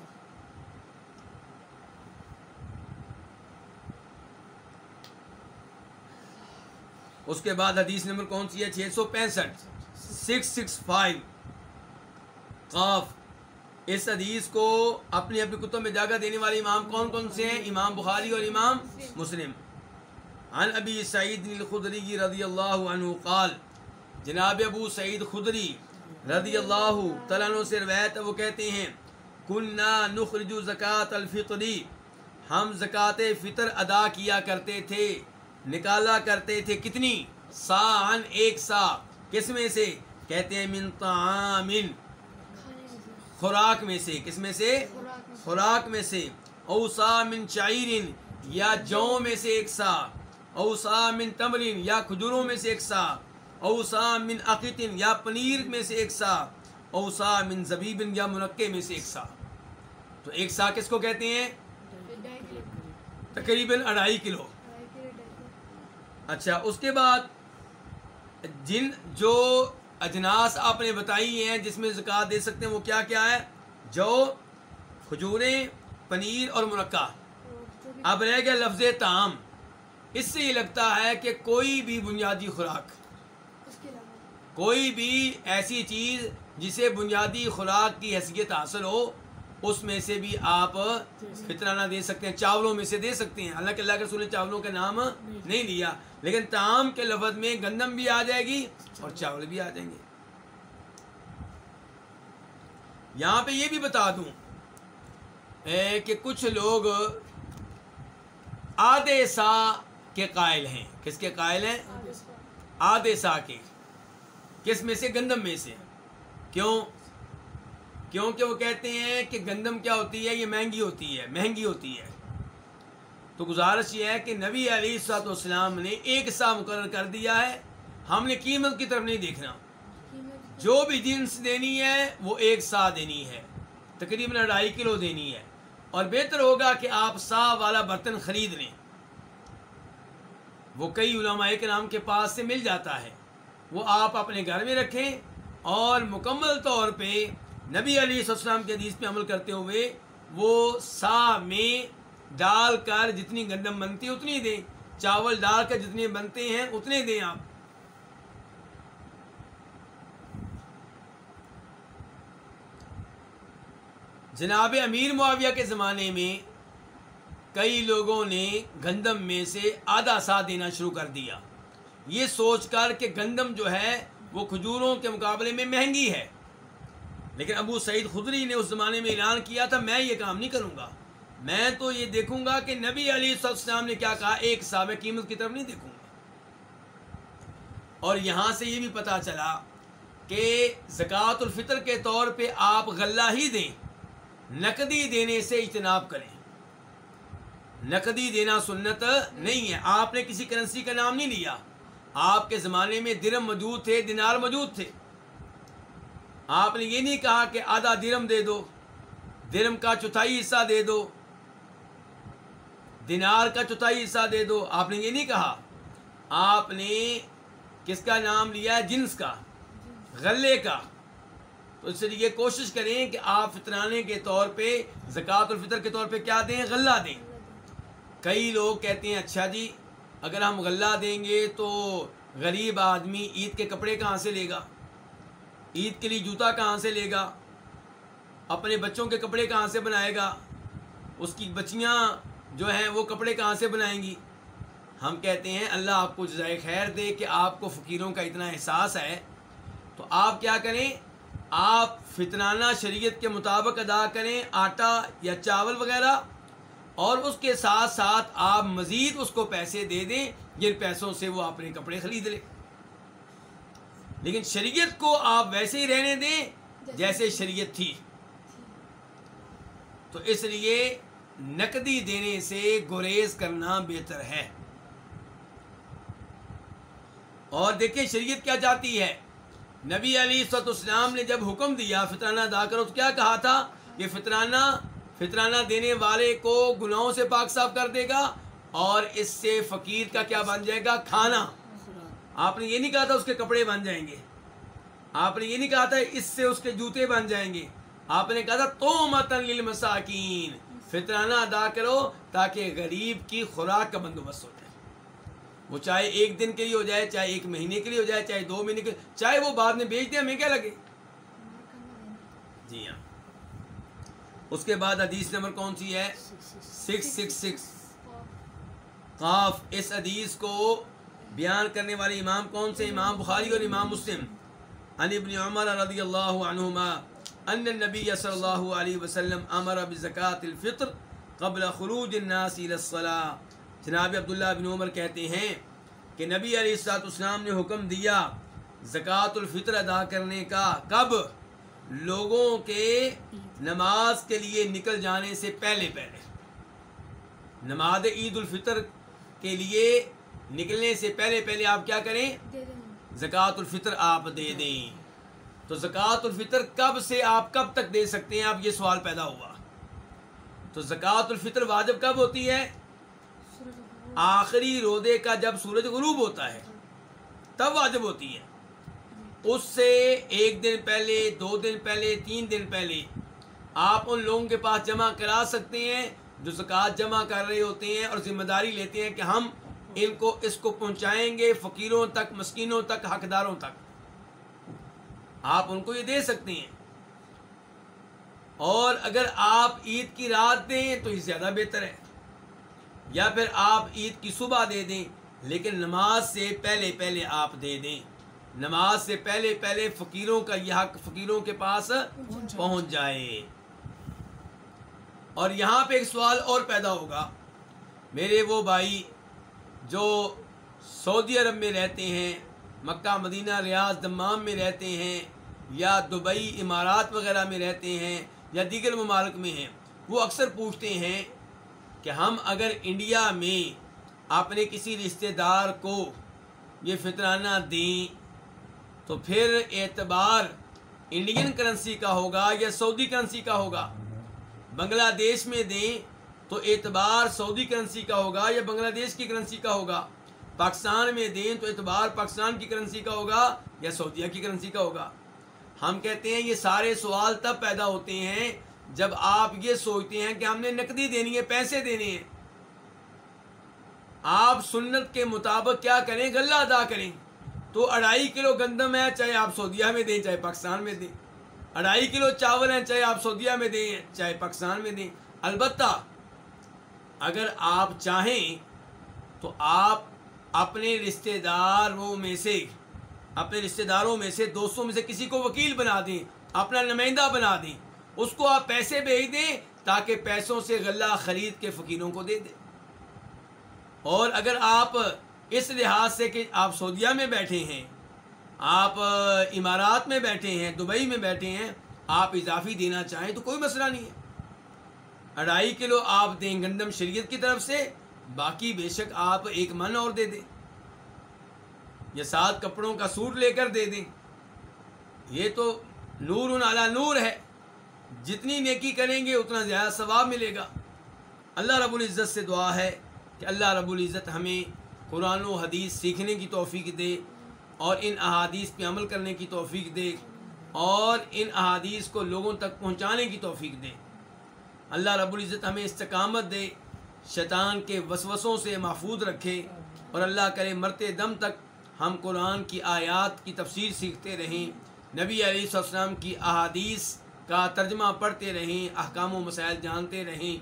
اس کے بعد حدیث نمبر کون سی ہے؟ چھ سو پینسٹھ. سکس سکس فائیو قاف. اس حدیث کو اپنی اپنی کتب میں جگہ دینے والے امام کون کون سے ہیں؟ امام بخاری اور امام مسلم. عن ابی سعید الخدری رضی اللہ عنہ قال، جناب ابو سعید خدری رضی اللہ تعالیٰ عنہ سے روایت وہ کہتے ہیں کننا نخرج زکوٰۃ الفطری ہم زکوٰۃ فطر ادا کیا کرتے تھے۔ نکالا کرتے تھے کتنی؟ سان ایک سا کس میں سے؟ کہتے ہیں من طعام خوراک میں سے۔ کس میں سے؟ خوراک میں سے۔ اوسا من شاعر یا جو میں سے ایک سا اوسا من تمرین یا کھجوروں میں سے ایک سا اوسا من عقیطن یا پنیر میں سے ایک سا اوسا من زبیبن یا منقع میں سے ایک سا تو ایک سا کس کو کہتے ہیں؟ تقریباً اڑائی کلو۔ اچھا اس کے بعد جن جو اجناس آپ نے بتائی ہیں، جس میں زکوٰۃ دے سکتے ہیں، وہ کیا کیا ہے؟ جو کھجوریں، پنیر اور منقع اب رہ گیا لفظ تعام اس سے یہ لگتا ہے کہ کوئی بھی بنیادی خوراک، کوئی بھی ایسی چیز جسے بنیادی خوراک کی حیثیت حاصل ہو، اس میں سے بھی آپ فطرانہ دے سکتے ہیں، چاولوں میں سے دے سکتے ہیں۔ اللہ کے اللہ کے رسول نے چاولوں کا نام نہیں لیا۔ لیکن تعام کے لفظ میں گندم بھی آ جائے گی اور چاول بھی آ جائیں گے۔ یہاں پہ یہ بھی بتا دوں کہ کچھ لوگ آدھے سا کے قائل ہیں۔ کس کے قائل ہیں؟ آدھے سا کے۔ کس میں سے؟ گندم میں سے۔ کیوں؟ کیونکہ وہ کہتے ہیں کہ گندم کیا ہوتی ہے؟ یہ مہنگی ہوتی ہے، مہنگی ہوتی ہے۔ تو گزارش یہ ہے کہ نبی علی سات والسلام نے ایک سا مقرر کر دیا ہے، ہم نے قیمت کی طرف نہیں دیکھنا۔ جو بھی جنس دینی ہے، وہ ایک سا دینی ہے۔ تقریباً ڈھائی کلو دینی ہے۔ اور بہتر ہوگا کہ آپ سا والا برتن خرید لیں۔ وہ کئی علماء کے نام کے پاس سے مل جاتا ہے۔ وہ آپ اپنے گھر میں رکھیں اور مکمل طور پہ نبی علیہ السلام کے حدیث پہ عمل کرتے ہوئے وہ سا میں ڈال کر جتنی گندم بنتی ہے اتنی دیں۔ چاول ڈال کر جتنے بنتے ہیں اتنے دیں آپ۔ جناب امیر معاویہ کے زمانے میں کئی لوگوں نے گندم میں سے آدھا سا دینا شروع کر دیا۔ یہ سوچ کر کہ گندم جو ہے وہ کھجوروں کے مقابلے میں مہنگی ہے۔ لیکن ابو سعید خدری نے اس زمانے میں اعلان کیا تھا، میں یہ کام نہیں کروں گا۔ میں تو یہ دیکھوں گا کہ نبی علی السلام نے کیا کہا؟ ایک صاحب قیمت کی طرف نہیں دیکھوں گا۔ اور یہاں سے یہ بھی پتا چلا کہ زکوٰۃ الفطر کے طور پہ آپ غلہ ہی دیں، نقدی دینے سے اجتناب کریں۔ نقدی دینا سنت نہیں ہے۔ آپ نے کسی کرنسی کا نام نہیں لیا۔ آپ کے زمانے میں درم موجود تھے، دینار موجود تھے۔ آپ نے یہ نہیں کہا کہ آدھا درم دے دو، درم کا چوتھائی حصہ دے دو۔ دینار کا چوتھائی حصہ دے دو۔ آپ نے یہ نہیں کہا۔ آپ نے کس کا نام لیا ہے؟ جنس کا۔ غلے کا۔ تو اس لیے کوشش کریں کہ آپ فطرانے کے طور پہ، زکوٰۃ الفطر کے طور پہ کیا دیں؟ غلہ دیں۔ کئی لوگ کہتے ہیں اچھا جی اگر ہم غلہ دیں گے تو غریب آدمی عید کے کپڑے کہاں سے لے گا؟ عید کے لیے جوتا کہاں سے لے گا؟ اپنے بچوں کے کپڑے کہاں سے بنائے گا؟ اس کی بچیاں جو ہیں وہ کپڑے کہاں سے بنائیں گی؟ ہم کہتے ہیں اللہ آپ کو جزائے خیر دے کہ آپ کو فقیروں کا اتنا احساس ہے۔ تو آپ کیا کریں؟ آپ فطرانہ شریعت کے مطابق ادا کریں، آٹا یا چاول وغیرہ، اور اس کے ساتھ ساتھ آپ مزید اس کو پیسے دے دیں جن پیسوں سے وہ اپنے کپڑے خرید لے۔ لیکن شریعت کو آپ ویسے ہی رہنے دیں جیسے شریعت تھی۔ تو اس لیے نقدی دینے سے گریز کرنا بہتر ہے۔ اور دیکھیں شریعت کیا چاہتی ہے۔ نبی علی سط اسلام نے جب حکم دیا، فطرانہ ادا کرو، تو کیا کہا تھا؟ کہ فطرانہ فطرانہ دینے والے کو گناہوں سے پاک صاف کر دے گا اور اس سے فقیر کا کیا بن جائے گا؟ کھانا۔ آپ نے یہ نہیں کہا تھا اس کے کپڑے بن جائیں گے۔ آپ نے یہ نہیں کہا تھا اس سے اس کے جوتے بن جائیں گے۔ آپ نے کہا تھا تو متن للمساکین۔ فطرانہ ادا کرو تاکہ غریب کی خوراک کا بندوبست ہو جائے۔ وہ چاہے ایک دن کے لیے ہو جائے، چاہے ایک مہینے کے لیے ہو جائے، چاہے دو مہینے کے چاہے وہ بعد میں بیچ دے، ہمیں کیا لگے؟ جی ہاں۔ اس کے بعد حدیث نمبر کون سی ہے؟ Six six six. قاف، اس حدیث کو بیان کرنے والے امام کون سے؟ امام بخاری اور امام مسلم۔ عن ابن عمر رضی اللہ عنہما۔ ان النبی صلی اللہ علیہ وسلم امر بزکات الفطر قبل خروج الناس الى الصلاة. جناب عبداللہ بن عمر کہتے ہیں کہ نبی علیہ السلاط اسلام نے حکم دیا زکوٰۃ الفطر ادا کرنے کا کب؟ لوگوں کے نماز کے لیے نکل جانے سے پہلے پہلے۔ نماز عید الفطر کے لیے نکلنے سے پہلے پہلے آپ کیا کریں؟ زکوٰۃ الفطر آپ دے دیں۔ تو زکوٰۃ الفطر کب سے آپ کب تک دے سکتے ہیں؟ آپ یہ سوال پیدا ہوا۔ تو زکوٰۃ الفطر واجب کب ہوتی ہے؟ آخری رودے کا جب سورج غروب ہوتا ہے، تب واجب ہوتی ہے۔ اس سے ایک دن پہلے، دو دن پہلے، تین دن پہلے آپ ان لوگوں کے پاس جمع کرا سکتے ہیں جو زکوٰۃ جمع کر رہے ہوتے ہیں اور ذمہ داری لیتے ہیں کہ ہم ان کو اس کو پہنچائیں گے، فقیروں تک، مسکینوں تک، حقداروں تک۔ آپ ان کو یہ دے سکتے ہیں۔ اور اگر آپ عید کی رات دیں تو یہ زیادہ بہتر ہے۔ یا پھر آپ عید کی صبح دے دیں، لیکن نماز سے پہلے پہلے آپ دے دیں۔ نماز سے پہلے پہلے فقیروں کا یہ حق فقیروں کے پاس پہنچ جائے۔ اور یہاں پہ ایک سوال اور پیدا ہوگا۔ میرے وہ بھائی جو سعودی عرب میں رہتے ہیں، مکہ، مدینہ، ریاض، دمام میں رہتے ہیں یا دبئی امارات وغیرہ میں رہتے ہیں یا دیگر ممالک میں ہیں، وہ اکثر پوچھتے ہیں کہ ہم اگر انڈیا میں اپنے کسی رشتہ دار کو یہ فطرانہ دیں تو پھر اعتبار انڈین کرنسی کا ہوگا یا سعودی کرنسی کا ہوگا؟ بنگلہ دیش میں دیں تو اعتبار سعودی کرنسی کا ہوگا یا بنگلہ دیش کی کرنسی کا ہوگا؟ پاکستان میں دیں تو اعتبار پاکستان کی کرنسی کا ہوگا یا سعودیہ کی کرنسی کا ہوگا؟ ہم کہتے ہیں یہ سارے سوال تب پیدا ہوتے ہیں جب آپ یہ سوچتے ہیں کہ ہم نے نقدی دینی ہے، پیسے دینے ہیں۔ آپ سنت کے مطابق کیا کریں؟ غلہ ادا کریں۔ تو اڑائی کلو گندم ہے، چاہے آپ سعودیہ میں دیں، چاہے پاکستان میں دیں۔ اڑائی کلو چاول ہیں، چاہے آپ سعودیہ میں دیں، چاہے پاکستان میں دیں۔ البتہ اگر آپ چاہیں تو آپ اپنے رشتہ داروں میں سے اپنے رشتہ داروں میں سے دوستوں میں سے کسی کو وکیل بنا دیں، اپنا نمائندہ بنا دیں۔ اس کو آپ پیسے بھیج دیں تاکہ پیسوں سے غلہ خرید کے فقیروں کو دے دیں۔ اور اگر آپ اس لحاظ سے کہ آپ سعودیہ میں بیٹھے ہیں، آپ امارات میں بیٹھے ہیں، دبئی میں بیٹھے ہیں، آپ اضافی دینا چاہیں تو کوئی مسئلہ نہیں ہے۔ اڑائی کلو آپ دیں گندم شریعت کی طرف سے، باقی بے شک آپ ایک من اور دے دیں۔ یا سات کپڑوں کا سوٹ لے کر دے دیں۔ یہ تو نور اعلیٰ نور ہے۔ جتنی نیکی کریں گے اتنا زیادہ ثواب ملے گا۔ اللہ رب العزت سے دعا ہے کہ اللہ رب العزت ہمیں قرآن و حدیث سیکھنے کی توفیق دے اور ان احادیث پہ عمل کرنے کی توفیق دے اور ان احادیث کو لوگوں تک پہنچانے کی توفیق دے۔ اللہ رب العزت ہمیں استقامت دے، شیطان کے وسوسوں سے محفوظ رکھے اور اللہ کرے مرتے دم تک ہم قرآن کی آیات کی تفسیر سیکھتے رہیں، نبی علیہ السلام کی احادیث کا ترجمہ پڑھتے رہیں، احکام و مسائل جانتے رہیں۔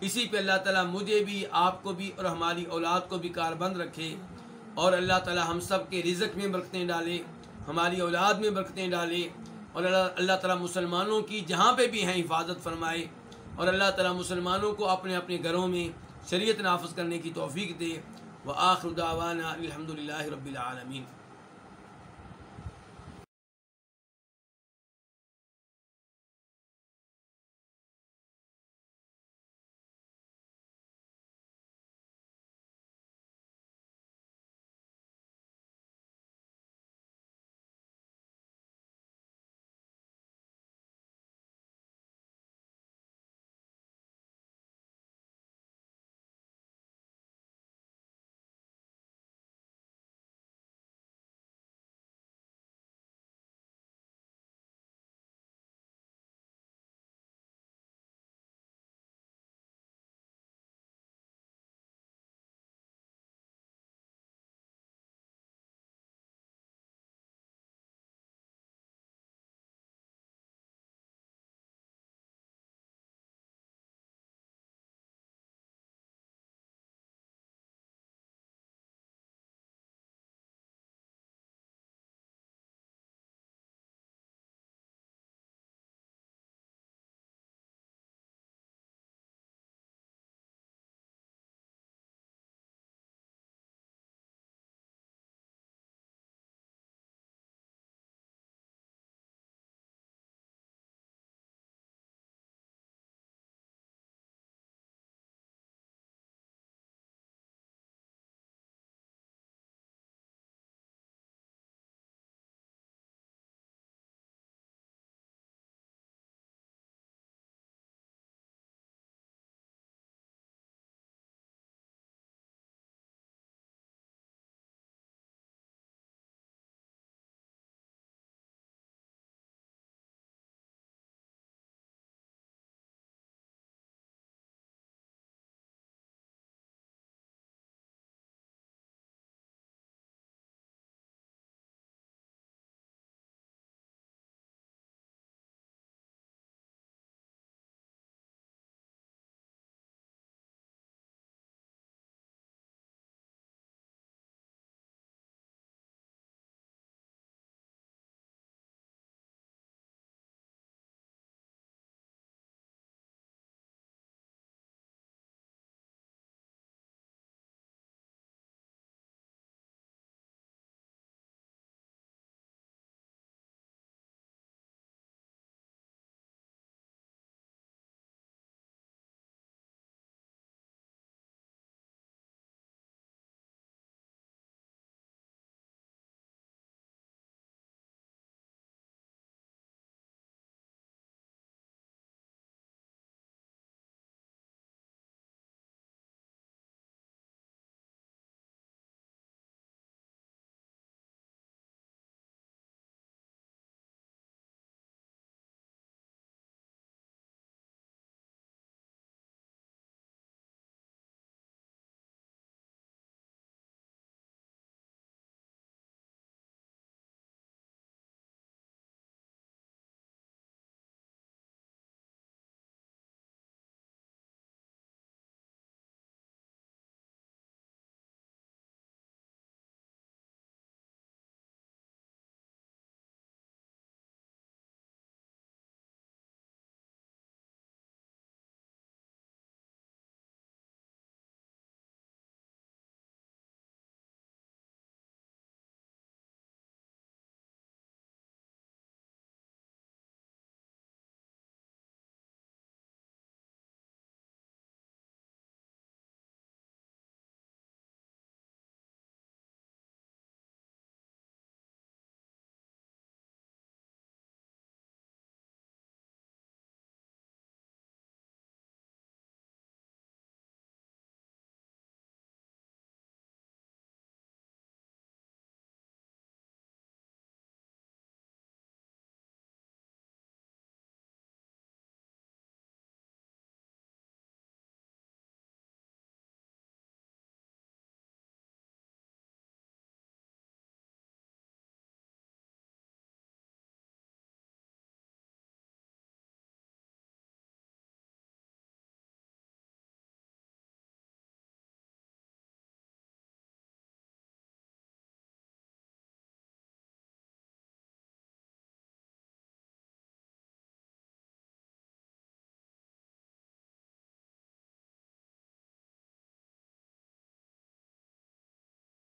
اسی پہ اللہ تعالیٰ مجھے بھی، آپ کو بھی اور ہماری اولاد کو بھی کار بند رکھے۔ اور اللہ تعالیٰ ہم سب کے رزق میں برکتیں ڈالے، ہماری اولاد میں برکتیں ڈالے۔ اور اللہ اللہ تعالیٰ مسلمانوں کی جہاں پہ بھی ہیں حفاظت فرمائے۔ اور اللہ تعالیٰ مسلمانوں کو اپنے اپنے گھروں میں شریعت نافذ کرنے کی توفیق دے۔ وہ آخر الحمد للہ رب العالمین